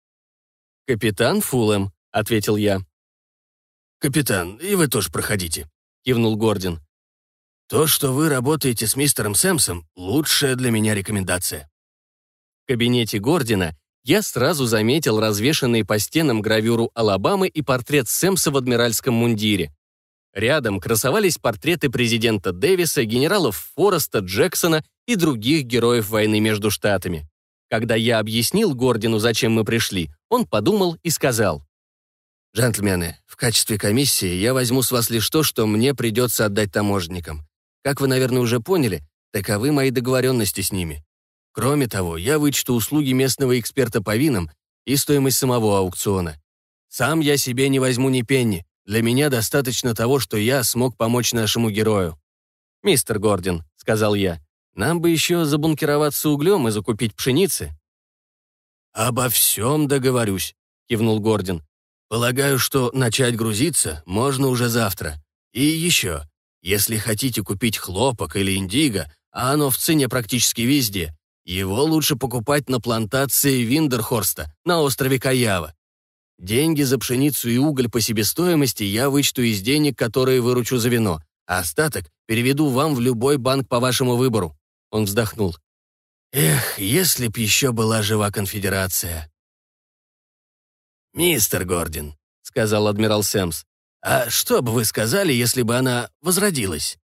«Капитан Фулэм», — ответил я. «Капитан, и вы тоже проходите», — кивнул Гордин. «То, что вы работаете с мистером Сэмсом, лучшая для меня рекомендация». В кабинете Гордина я сразу заметил развешанные по стенам гравюру Алабамы и портрет Сэмса в адмиральском мундире. Рядом красовались портреты президента Дэвиса, генералов Фореста, Джексона и других героев войны между штатами. Когда я объяснил Гордину, зачем мы пришли, он подумал и сказал. «Джентльмены, в качестве комиссии я возьму с вас лишь то, что мне придется отдать таможенникам. Как вы, наверное, уже поняли, таковы мои договоренности с ними. Кроме того, я вычту услуги местного эксперта по винам и стоимость самого аукциона. Сам я себе не возьму ни пенни, для меня достаточно того, что я смог помочь нашему герою». «Мистер Гордин», — сказал я, — «нам бы еще забункироваться углем и закупить пшеницы». «Обо всем договорюсь», — кивнул Гордин. «Полагаю, что начать грузиться можно уже завтра. И еще, если хотите купить хлопок или индиго, а оно в цене практически везде, его лучше покупать на плантации Виндерхорста на острове Каява. Деньги за пшеницу и уголь по себестоимости я вычту из денег, которые выручу за вино, а остаток переведу вам в любой банк по вашему выбору». Он вздохнул. «Эх, если б еще была жива конфедерация». «Мистер Гордин», — сказал адмирал Сэмс, «а что бы вы сказали, если бы она возродилась?»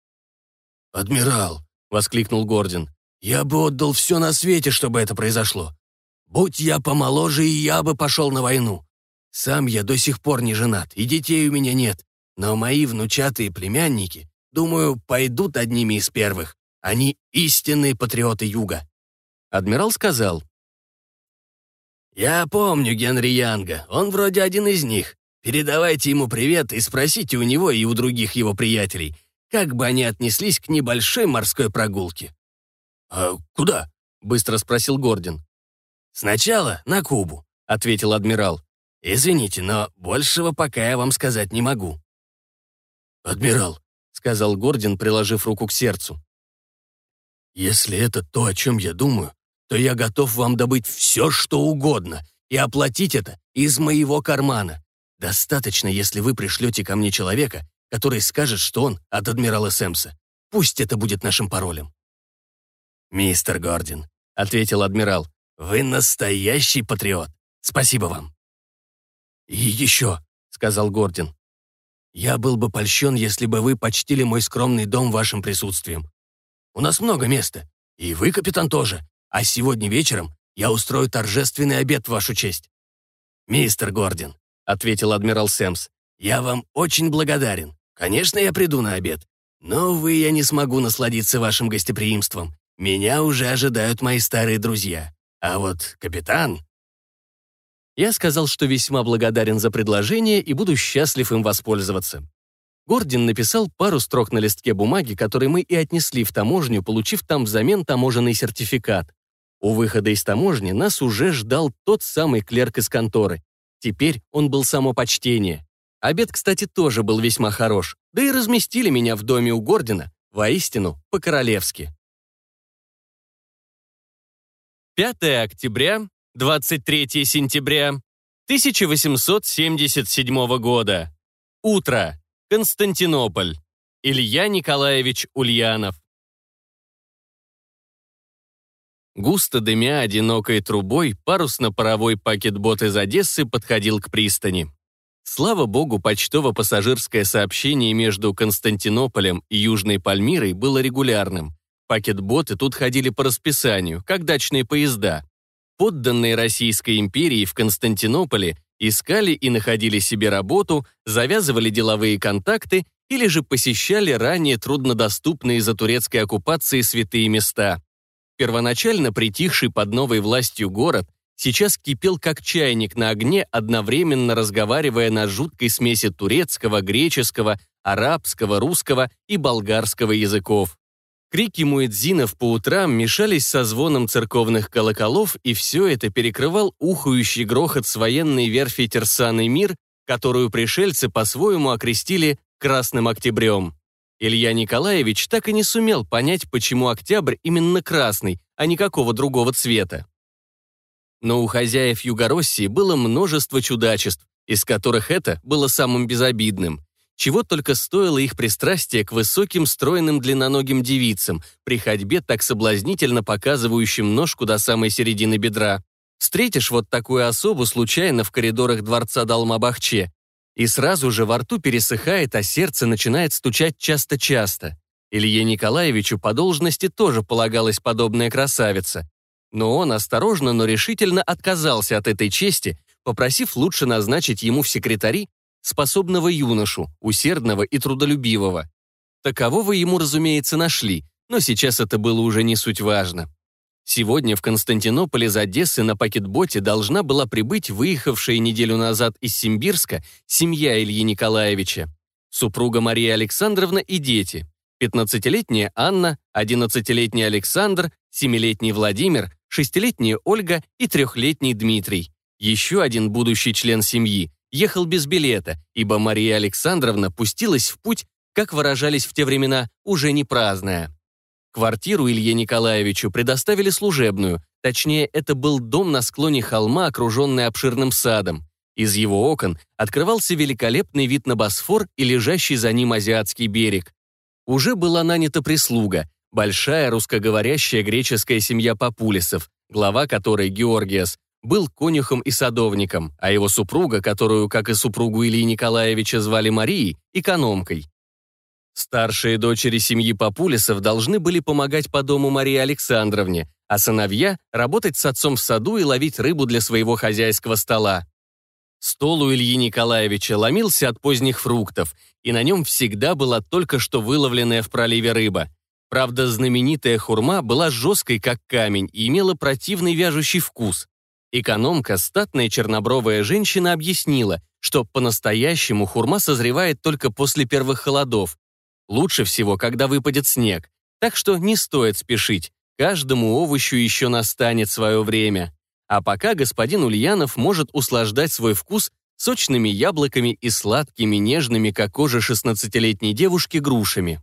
«Адмирал», — воскликнул Гордин, «я бы отдал все на свете, чтобы это произошло. Будь я помоложе, и я бы пошел на войну. Сам я до сих пор не женат, и детей у меня нет. Но мои внучатые племянники, думаю, пойдут одними из первых. Они истинные патриоты Юга». Адмирал сказал. «Я помню Генри Янга, он вроде один из них. Передавайте ему привет и спросите у него и у других его приятелей, как бы они отнеслись к небольшой морской прогулке». «А куда?» — быстро спросил Гордин. «Сначала на Кубу», — ответил адмирал. «Извините, но большего пока я вам сказать не могу». «Адмирал», — сказал Гордин, приложив руку к сердцу. «Если это то, о чем я думаю, то я готов вам добыть все, что угодно, и оплатить это из моего кармана. Достаточно, если вы пришлете ко мне человека, который скажет, что он от адмирала Сэмса. Пусть это будет нашим паролем». «Мистер Гордин», — ответил адмирал, — «вы настоящий патриот. Спасибо вам». «И еще», — сказал Гордин, я был бы польщен, если бы вы почтили мой скромный дом вашим присутствием. У нас много места, и вы, капитан, тоже. А сегодня вечером я устрою торжественный обед в вашу честь». «Мистер Гордин», — ответил адмирал Сэмс, «я вам очень благодарен. Конечно, я приду на обед. Но, увы, я не смогу насладиться вашим гостеприимством. Меня уже ожидают мои старые друзья. А вот капитан...» Я сказал, что весьма благодарен за предложение и буду счастлив им воспользоваться. Гордин написал пару строк на листке бумаги, который мы и отнесли в таможню, получив там взамен таможенный сертификат. У выхода из таможни нас уже ждал тот самый клерк из конторы. Теперь он был само почтение. Обед, кстати, тоже был весьма хорош, да и разместили меня в доме у Гордина, воистину, по-королевски. 5 октября 23 сентября 1877 года. Утро. Константинополь. Илья Николаевич Ульянов. Густо дымя одинокой трубой, парусно-паровой пакетбот из Одессы подходил к пристани. Слава богу, почтово-пассажирское сообщение между Константинополем и Южной Пальмирой было регулярным. Пакетботы тут ходили по расписанию, как дачные поезда. Подданные Российской империи в Константинополе искали и находили себе работу, завязывали деловые контакты или же посещали ранее труднодоступные из-за турецкой оккупации святые места. Первоначально притихший под новой властью город сейчас кипел как чайник на огне, одновременно разговаривая на жуткой смеси турецкого, греческого, арабского, русского и болгарского языков. Крики муэдзинов по утрам мешались со звоном церковных колоколов, и все это перекрывал ухающий грохот с военной верфи Терсаный мир, которую пришельцы по-своему окрестили «Красным октябрем». Илья Николаевич так и не сумел понять, почему октябрь именно красный, а никакого другого цвета. Но у хозяев Югороссии было множество чудачеств, из которых это было самым безобидным чего только стоило их пристрастие к высоким, стройным, длинноногим девицам, при ходьбе так соблазнительно показывающим ножку до самой середины бедра. Встретишь вот такую особу случайно в коридорах дворца Далмабахче, и сразу же во рту пересыхает, а сердце начинает стучать часто-часто. Илье Николаевичу по должности тоже полагалась подобная красавица. Но он осторожно, но решительно отказался от этой чести, попросив лучше назначить ему в секретари способного юношу, усердного и трудолюбивого. Такового ему, разумеется, нашли, но сейчас это было уже не суть важно. Сегодня в Константинополе из Одессы на пакетботе должна была прибыть выехавшая неделю назад из Симбирска семья Ильи Николаевича. Супруга Мария Александровна и дети. 15-летняя Анна, 11-летний Александр, 7-летний Владимир, 6-летняя Ольга и 3-летний Дмитрий. Еще один будущий член семьи, ехал без билета, ибо Мария Александровна пустилась в путь, как выражались в те времена, уже не праздная. Квартиру Илье Николаевичу предоставили служебную, точнее, это был дом на склоне холма, окруженный обширным садом. Из его окон открывался великолепный вид на Босфор и лежащий за ним азиатский берег. Уже была нанята прислуга, большая русскоговорящая греческая семья Папулисов, глава которой, Георгиас, был конюхом и садовником, а его супруга, которую, как и супругу Ильи Николаевича, звали Марией, экономкой. Старшие дочери семьи Папулисов должны были помогать по дому Марии Александровне, а сыновья — работать с отцом в саду и ловить рыбу для своего хозяйского стола. Стол у Ильи Николаевича ломился от поздних фруктов, и на нем всегда была только что выловленная в проливе рыба. Правда, знаменитая хурма была жесткой, как камень, и имела противный вяжущий вкус. Экономка, статная чернобровая женщина, объяснила, что по-настоящему хурма созревает только после первых холодов. Лучше всего, когда выпадет снег. Так что не стоит спешить. Каждому овощу еще настанет свое время. А пока господин Ульянов может услаждать свой вкус сочными яблоками и сладкими, нежными, как кожа 16-летней девушки, грушами.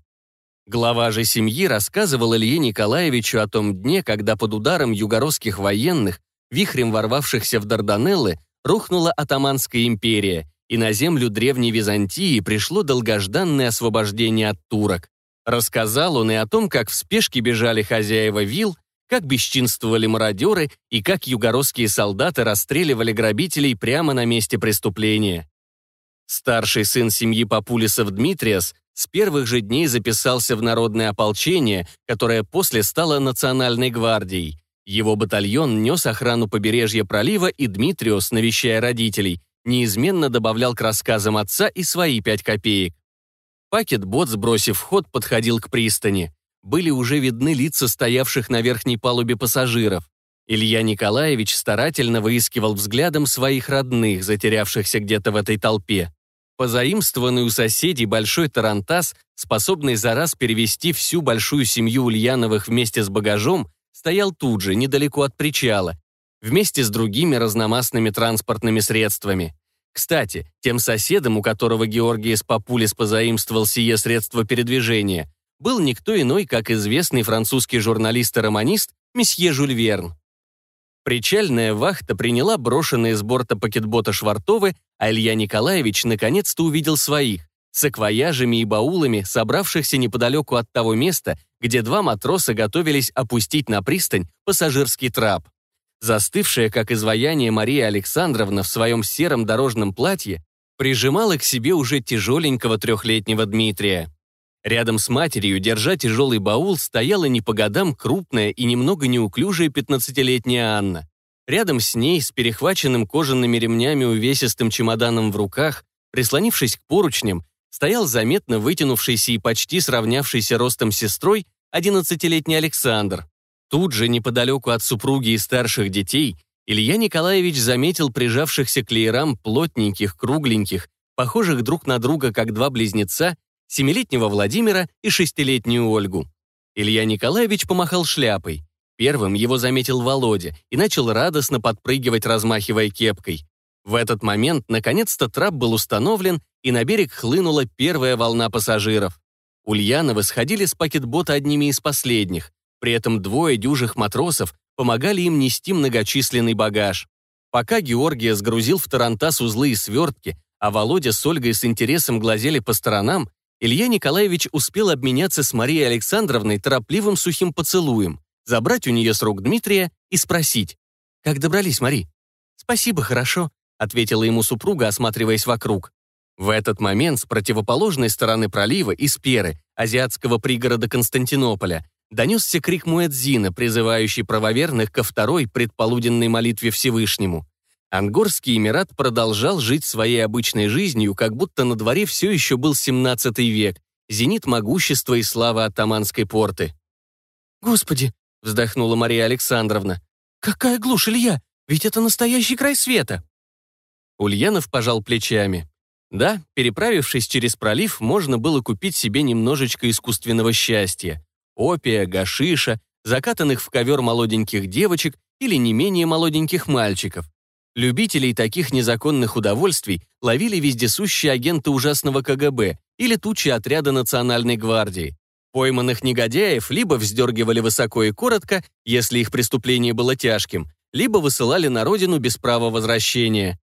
Глава же семьи рассказывал Илье Николаевичу о том дне, когда под ударом югородских военных, вихрем ворвавшихся в Дарданеллы, рухнула Атаманская империя, и на землю Древней Византии пришло долгожданное освобождение от турок. Рассказал он и о том, как в спешке бежали хозяева вил, как бесчинствовали мародеры и как югородские солдаты расстреливали грабителей прямо на месте преступления. Старший сын семьи Папулисов Дмитриас с первых же дней записался в народное ополчение, которое после стало Национальной гвардией. Его батальон нес охрану побережья пролива, и Дмитриос, навещая родителей, неизменно добавлял к рассказам отца и свои пять копеек. Пакет-бот, сбросив ход, подходил к пристани были уже видны лица стоявших на верхней палубе пассажиров. Илья Николаевич старательно выискивал взглядом своих родных, затерявшихся где-то в этой толпе. Позаимствованный у соседей большой тарантас, способный за раз перевести всю большую семью Ульяновых вместе с багажом, стоял тут же, недалеко от причала, вместе с другими разномастными транспортными средствами. Кстати, тем соседом, у которого Георгий Спапулис позаимствовал сие средство передвижения, был никто иной, как известный французский журналист и романист месье Жюль Верн. Причальная вахта приняла брошенные с борта пакетбота Швартовы, а Илья Николаевич наконец-то увидел своих, с акваяжами и баулами, собравшихся неподалеку от того места, где два матроса готовились опустить на пристань пассажирский трап. Застывшая, как изваяние Мария Александровна в своем сером дорожном платье, прижимала к себе уже тяжеленького трехлетнего Дмитрия. Рядом с матерью, держа тяжелый баул, стояла не по годам крупная и немного неуклюжая пятнадцатилетняя Анна. Рядом с ней, с перехваченным кожаными ремнями увесистым чемоданом в руках, прислонившись к поручням, стоял заметно вытянувшийся и почти сравнявшийся ростом сестрой одиннадцатилетний Александр. Тут же, неподалеку от супруги и старших детей, Илья Николаевич заметил прижавшихся к леерам плотненьких, кругленьких, похожих друг на друга как два близнеца, семилетнего Владимира и шестилетнюю Ольгу. Илья Николаевич помахал шляпой. Первым его заметил Володя и начал радостно подпрыгивать, размахивая кепкой. В этот момент, наконец-то, трап был установлен, и на берег хлынула первая волна пассажиров. Ульяновы сходили с пакетбота одними из последних. При этом двое дюжих матросов помогали им нести многочисленный багаж. Пока Георгия сгрузил в тарантас узлы и свертки, а Володя с Ольгой с интересом глазели по сторонам, Илья Николаевич успел обменяться с Марией Александровной торопливым сухим поцелуем, забрать у нее с рук Дмитрия и спросить. «Как добрались, Мари?» «Спасибо, хорошо», — ответила ему супруга, осматриваясь вокруг. В этот момент с противоположной стороны пролива, из Перы, азиатского пригорода Константинополя, донесся крик Муэдзина, призывающий правоверных ко второй предполуденной молитве Всевышнему. Ангорский Эмират продолжал жить своей обычной жизнью, как будто на дворе все еще был 17 век, зенит могущества и славы атаманской порты. «Господи!» — вздохнула Мария Александровна. «Какая глушь, Илья! Ведь это настоящий край света!» Ульянов пожал плечами. Да, переправившись через пролив, можно было купить себе немножечко искусственного счастья. Опия, гашиша, закатанных в ковер молоденьких девочек или не менее молоденьких мальчиков. Любителей таких незаконных удовольствий ловили вездесущие агенты ужасного КГБ или тучи отряда Национальной гвардии. Пойманных негодяев либо вздергивали высоко и коротко, если их преступление было тяжким, либо высылали на родину без права возвращения.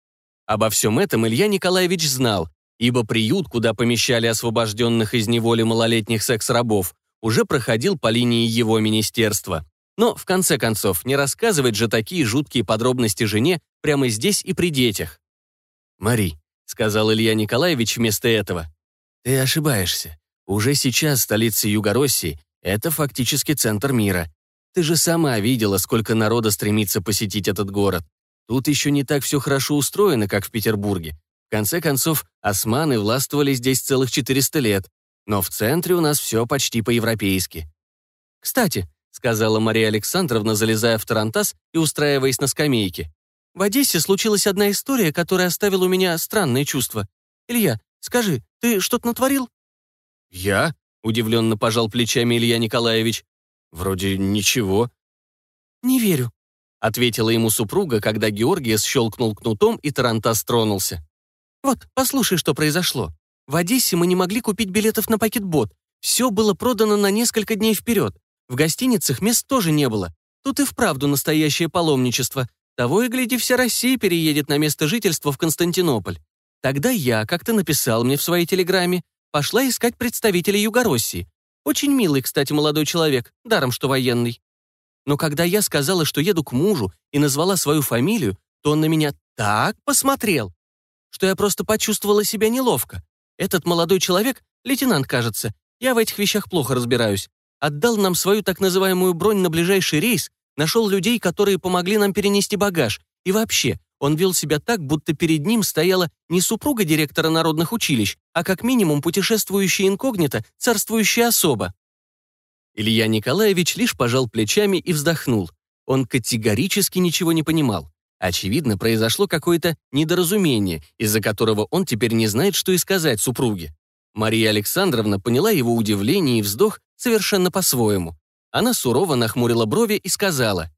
Обо всем этом Илья Николаевич знал, ибо приют, куда помещали освобожденных из неволи малолетних секс-рабов, уже проходил по линии его министерства. Но, в конце концов, не рассказывать же такие жуткие подробности жене прямо здесь и при детях. «Мари», — сказал Илья Николаевич вместо этого, — «ты ошибаешься. Уже сейчас столица Югороссии — это фактически центр мира. Ты же сама видела, сколько народа стремится посетить этот город. Тут еще не так все хорошо устроено, как в Петербурге. В конце концов, османы властвовали здесь целых 400 лет, но в центре у нас все почти по-европейски. «Кстати», — сказала Мария Александровна, залезая в тарантас и устраиваясь на скамейке, «в Одессе случилась одна история, которая оставила у меня странные чувства. Илья, скажи, ты что-то натворил?» «Я?» — удивленно пожал плечами Илья Николаевич. «Вроде ничего». «Не верю», — ответила ему супруга, когда Георгиес щелкнул кнутом и Тарантас тронулся. «Вот, послушай, что произошло. В Одессе мы не могли купить билетов на пакетбот. Все было продано на несколько дней вперед. В гостиницах мест тоже не было. Тут и вправду настоящее паломничество. Того и гляди, вся Россия переедет на место жительства в Константинополь. Тогда я, как ты написал мне в своей телеграмме, пошла искать представителей Югороссии. Очень милый, кстати, молодой человек, даром что военный. Но когда я сказала, что еду к мужу и назвала свою фамилию, то он на меня так посмотрел, что я просто почувствовала себя неловко. Этот молодой человек, лейтенант, кажется, я в этих вещах плохо разбираюсь, отдал нам свою так называемую бронь на ближайший рейс, нашел людей, которые помогли нам перенести багаж. И вообще, он вел себя так, будто перед ним стояла не супруга директора народных училищ, а как минимум путешествующая инкогнито, царствующая особа. Илья Николаевич лишь пожал плечами и вздохнул. Он категорически ничего не понимал. Очевидно, произошло какое-то недоразумение, из-за которого он теперь не знает, что и сказать супруге. Мария Александровна поняла его удивление и вздох совершенно по-своему. Она сурово нахмурила брови и сказала.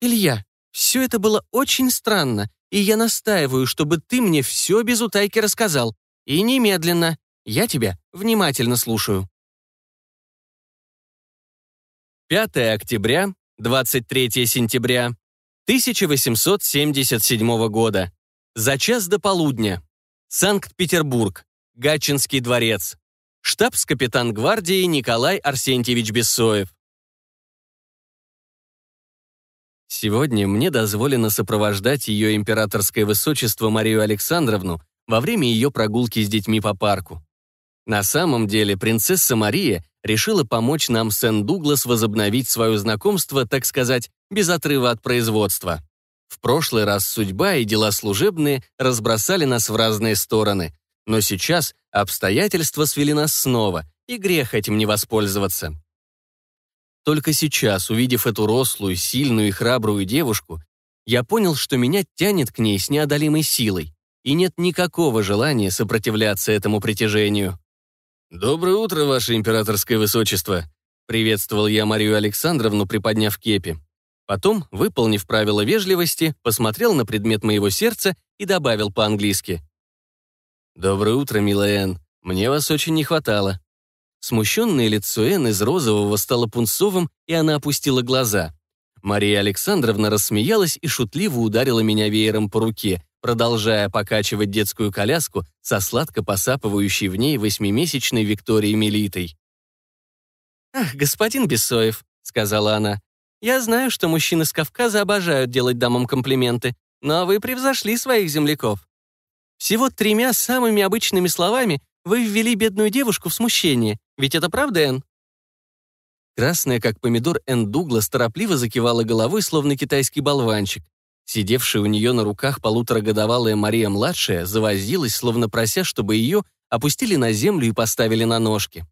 «Илья, все это было очень странно, и я настаиваю, чтобы ты мне все без утайки рассказал. И немедленно. Я тебя внимательно слушаю». 5 октября, 23 сентября 1877 года. За час до полудня. Санкт-Петербург. Гатчинский дворец. Штабс-капитан гвардии Николай Арсентьевич Бессоев. Сегодня мне дозволено сопровождать ее императорское высочество Марию Александровну во время ее прогулки с детьми по парку. На самом деле принцесса Мария решила помочь нам Сен-Дуглас возобновить свое знакомство, так сказать, без отрыва от производства. В прошлый раз судьба и дела служебные разбросали нас в разные стороны, но сейчас обстоятельства свели нас снова, и грех этим не воспользоваться. Только сейчас, увидев эту рослую, сильную и храбрую девушку, я понял, что меня тянет к ней с неодолимой силой, и нет никакого желания сопротивляться этому притяжению. «Доброе утро, ваше императорское высочество», — приветствовал я Марию Александровну, приподняв кепи. Потом, выполнив правила вежливости, посмотрел на предмет моего сердца и добавил по-английски. «Доброе утро, милая Энн. Мне вас очень не хватало». Смущенное лицо Энн из розового стало пунцовым, и она опустила глаза. Мария Александровна рассмеялась и шутливо ударила меня веером по руке, продолжая покачивать детскую коляску со сладко посапывающей в ней восьмимесячной Викторией Мелитой. «Ах, господин Бессоев», — сказала она, «я знаю, что мужчины с Кавказа обожают делать дамам комплименты, но вы превзошли своих земляков. Всего тремя самыми обычными словами вы ввели бедную девушку в смущение, ведь это правда, Энн?» Красная, как помидор, Энн Дуглас торопливо закивала головой, словно китайский болванчик. Сидевшая у нее на руках полуторагодовалая Мария-младшая завозилась, словно прося, чтобы ее опустили на землю и поставили на ножки.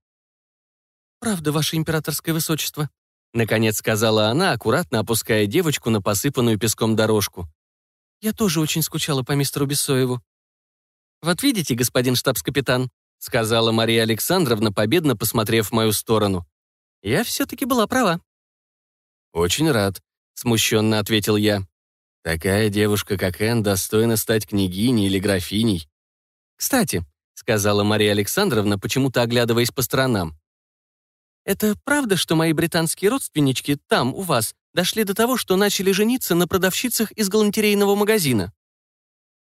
«Правда, ваше императорское высочество», — наконец сказала она, аккуратно опуская девочку на посыпанную песком дорожку. «Я тоже очень скучала по мистеру Бессоеву». «Вот видите, господин штабс-капитан», — сказала Мария Александровна, победно посмотрев в мою сторону. «Я все-таки была права». «Очень рад», — смущенно ответил я. Такая девушка, как Энн, достойна стать княгиней или графиней. «Кстати», — сказала Мария Александровна, почему-то оглядываясь по сторонам, «это правда, что мои британские родственнички там, у вас, дошли до того, что начали жениться на продавщицах из галантерейного магазина?»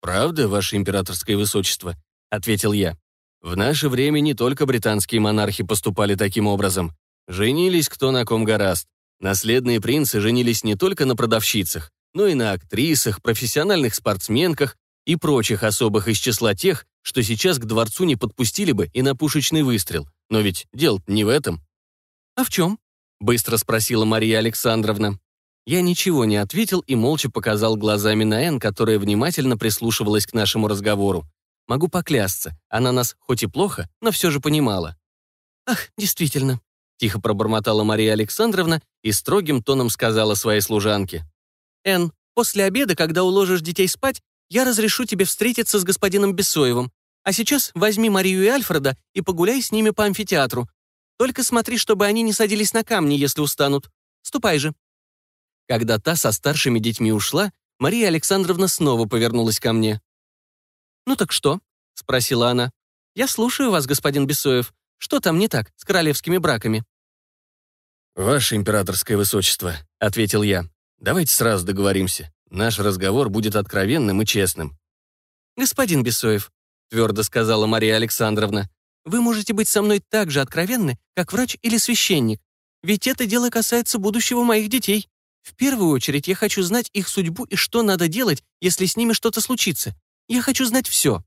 «Правда, ваше императорское высочество», — ответил я. «В наше время не только британские монархи поступали таким образом. Женились кто на ком гораст. Наследные принцы женились не только на продавщицах, но и на актрисах, профессиональных спортсменках и прочих особых из числа тех, что сейчас к дворцу не подпустили бы и на пушечный выстрел. Но ведь дело не в этом. «А в чем?» — быстро спросила Мария Александровна. Я ничего не ответил и молча показал глазами на Энн, которая внимательно прислушивалась к нашему разговору. Могу поклясться, она нас хоть и плохо, но все же понимала. «Ах, действительно», — тихо пробормотала Мария Александровна и строгим тоном сказала своей служанке. «Энн, после обеда, когда уложишь детей спать, я разрешу тебе встретиться с господином Бессоевым. А сейчас возьми Марию и Альфреда и погуляй с ними по амфитеатру. Только смотри, чтобы они не садились на камни, если устанут. Ступай же». Когда та со старшими детьми ушла, Мария Александровна снова повернулась ко мне. «Ну так что?» — спросила она. «Я слушаю вас, господин Бесоев. Что там не так с королевскими браками?» «Ваше императорское высочество», — ответил я. «Давайте сразу договоримся. Наш разговор будет откровенным и честным». «Господин Бесоев», — твердо сказала Мария Александровна, «вы можете быть со мной так же откровенны, как врач или священник. Ведь это дело касается будущего моих детей. В первую очередь я хочу знать их судьбу и что надо делать, если с ними что-то случится. Я хочу знать все».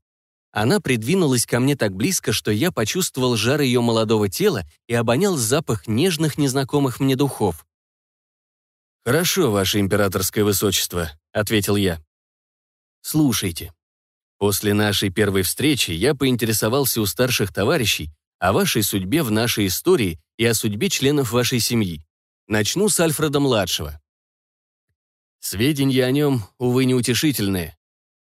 Она придвинулась ко мне так близко, что я почувствовал жар ее молодого тела и обонял запах нежных незнакомых мне духов. «Хорошо, ваше императорское высочество», — ответил я. «Слушайте. После нашей первой встречи я поинтересовался у старших товарищей о вашей судьбе в нашей истории и о судьбе членов вашей семьи. Начну с Альфреда-младшего. Сведения о нем, увы, неутешительные.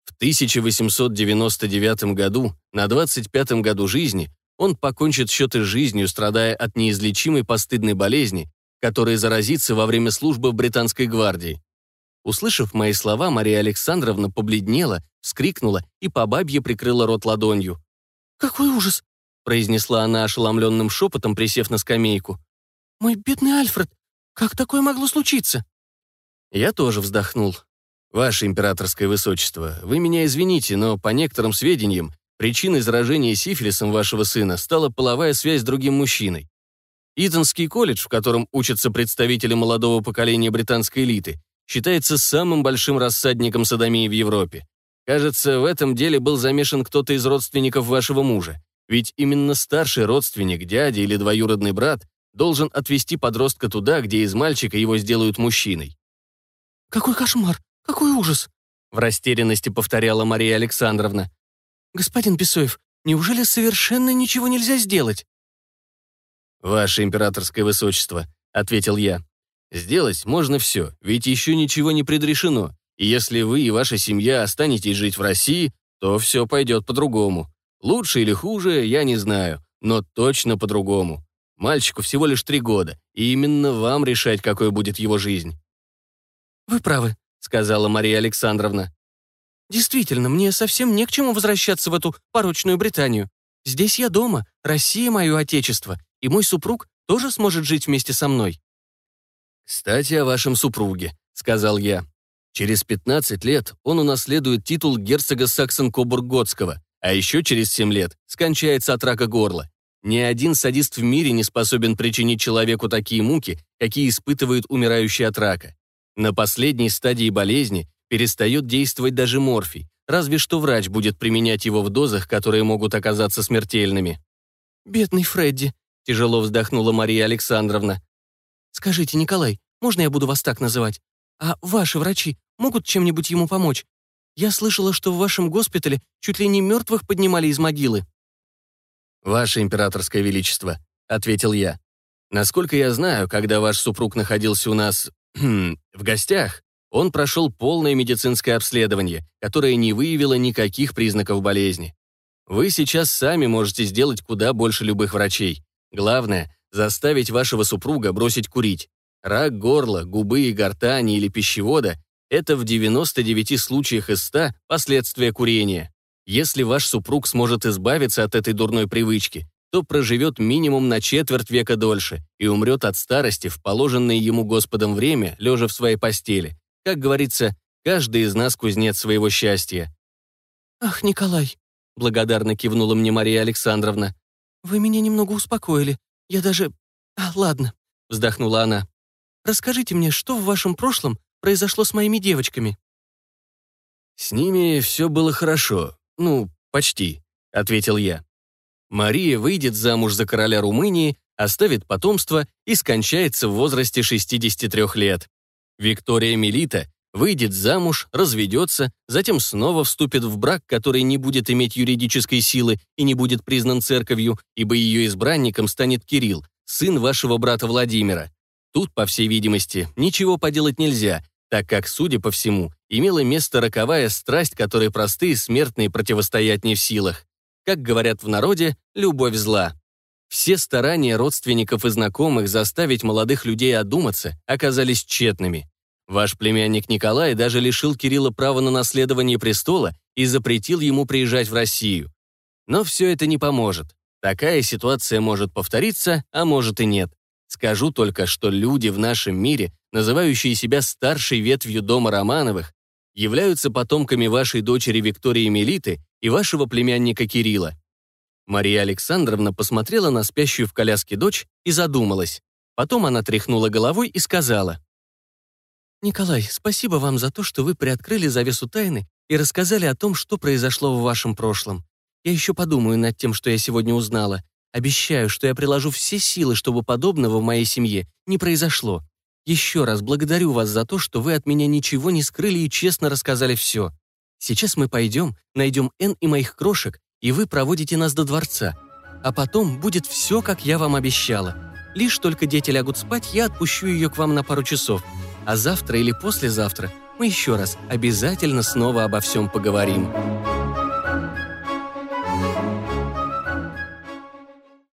В 1899 году, на 25-м году жизни, он покончит счеты с жизнью, страдая от неизлечимой постыдной болезни, которая заразится во время службы в британской гвардии. Услышав мои слова, Мария Александровна побледнела, вскрикнула и по бабье прикрыла рот ладонью. «Какой ужас!» — произнесла она ошеломленным шепотом, присев на скамейку. «Мой бедный Альфред, как такое могло случиться?» Я тоже вздохнул. «Ваше императорское высочество, вы меня извините, но по некоторым сведениям, причиной заражения сифилисом вашего сына стала половая связь с другим мужчиной. Итонский колледж, в котором учатся представители молодого поколения британской элиты, считается самым большим рассадником садомии в Европе. Кажется, в этом деле был замешан кто-то из родственников вашего мужа. Ведь именно старший родственник, дядя или двоюродный брат, должен отвезти подростка туда, где из мальчика его сделают мужчиной. «Какой кошмар! Какой ужас!» В растерянности повторяла Мария Александровна. «Господин Бесоев, неужели совершенно ничего нельзя сделать?» «Ваше императорское высочество», — ответил я. «Сделать можно все, ведь еще ничего не предрешено, и если вы и ваша семья останетесь жить в России, то все пойдет по-другому. Лучше или хуже, я не знаю, но точно по-другому. Мальчику всего лишь три года, и именно вам решать, какой будет его жизнь». «Вы правы», — сказала Мария Александровна. «Действительно, мне совсем не к чему возвращаться в эту порочную Британию. Здесь я дома, Россия — мое отечество, и мой супруг тоже сможет жить вместе со мной». «Кстати, о вашем супруге», — сказал я. «Через 15 лет он унаследует титул герцога Саксон-Кобург-Готского, а еще через 7 лет скончается от рака горла. Ни один садист в мире не способен причинить человеку такие муки, какие испытывает умирающий от рака. На последней стадии болезни перестает действовать даже морфий, разве что врач будет применять его в дозах, которые могут оказаться смертельными. «Бедный Фредди», — тяжело вздохнула Мария Александровна. «Скажите, Николай, можно я буду вас так называть? А ваши врачи могут чем-нибудь ему помочь? Я слышала, что в вашем госпитале чуть ли не мертвых поднимали из могилы». «Ваше императорское величество», — ответил я. «Насколько я знаю, когда ваш супруг находился у нас в гостях он прошел полное медицинское обследование, которое не выявило никаких признаков болезни. Вы сейчас сами можете сделать куда больше любых врачей. Главное – заставить вашего супруга бросить курить. Рак горла, губы и гортани или пищевода – это в 99 случаях из 100 последствия курения. Если ваш супруг сможет избавиться от этой дурной привычки, то проживет минимум на четверть века дольше и умрет от старости в положенное ему Господом время, лежа в своей постели. Как говорится, каждый из нас кузнец своего счастья. «Ах, Николай!» — благодарно кивнула мне Мария Александровна. «Вы меня немного успокоили. Я даже... А, ладно», — вздохнула она. «Расскажите мне, что в вашем прошлом произошло с моими девочками?» «С ними все было хорошо. Ну, почти», — ответил я. Мария выйдет замуж за короля Румынии, оставит потомство и скончается в возрасте 63 лет. Виктория Мелита выйдет замуж, разведется, затем снова вступит в брак, который не будет иметь юридической силы и не будет признан церковью, ибо ее избранником станет Кирилл, сын вашего брата Владимира. Тут, по всей видимости, ничего поделать нельзя, так как, судя по всему, имела место роковая страсть, которой простые смертные противостоять не в силах. Как говорят в народе, любовь зла. Все старания родственников и знакомых заставить молодых людей одуматься оказались тщетными. Ваш племянник Николай даже лишил Кирилла права на наследование престола и запретил ему приезжать в Россию. Но все это не поможет. Такая ситуация может повториться, а может и нет. Скажу только, что люди в нашем мире, называющие себя старшей ветвью дома Романовых, являются потомками вашей дочери Виктории Мелиты и вашего племянника Кирилла. Мария Александровна посмотрела на спящую в коляске дочь и задумалась. Потом она тряхнула головой и сказала, «Николай, спасибо вам за то, что вы приоткрыли завесу тайны и рассказали о том, что произошло в вашем прошлом. Я еще подумаю над тем, что я сегодня узнала. Обещаю, что я приложу все силы, чтобы подобного в моей семье не произошло. Еще раз благодарю вас за то, что вы от меня ничего не скрыли и честно рассказали все. Сейчас мы пойдем, найдем Эн и моих крошек, и вы проводите нас до дворца. А потом будет все, как я вам обещала. Лишь только дети лягут спать, я отпущу ее к вам на пару часов а завтра или послезавтра мы еще раз обязательно снова обо всем поговорим.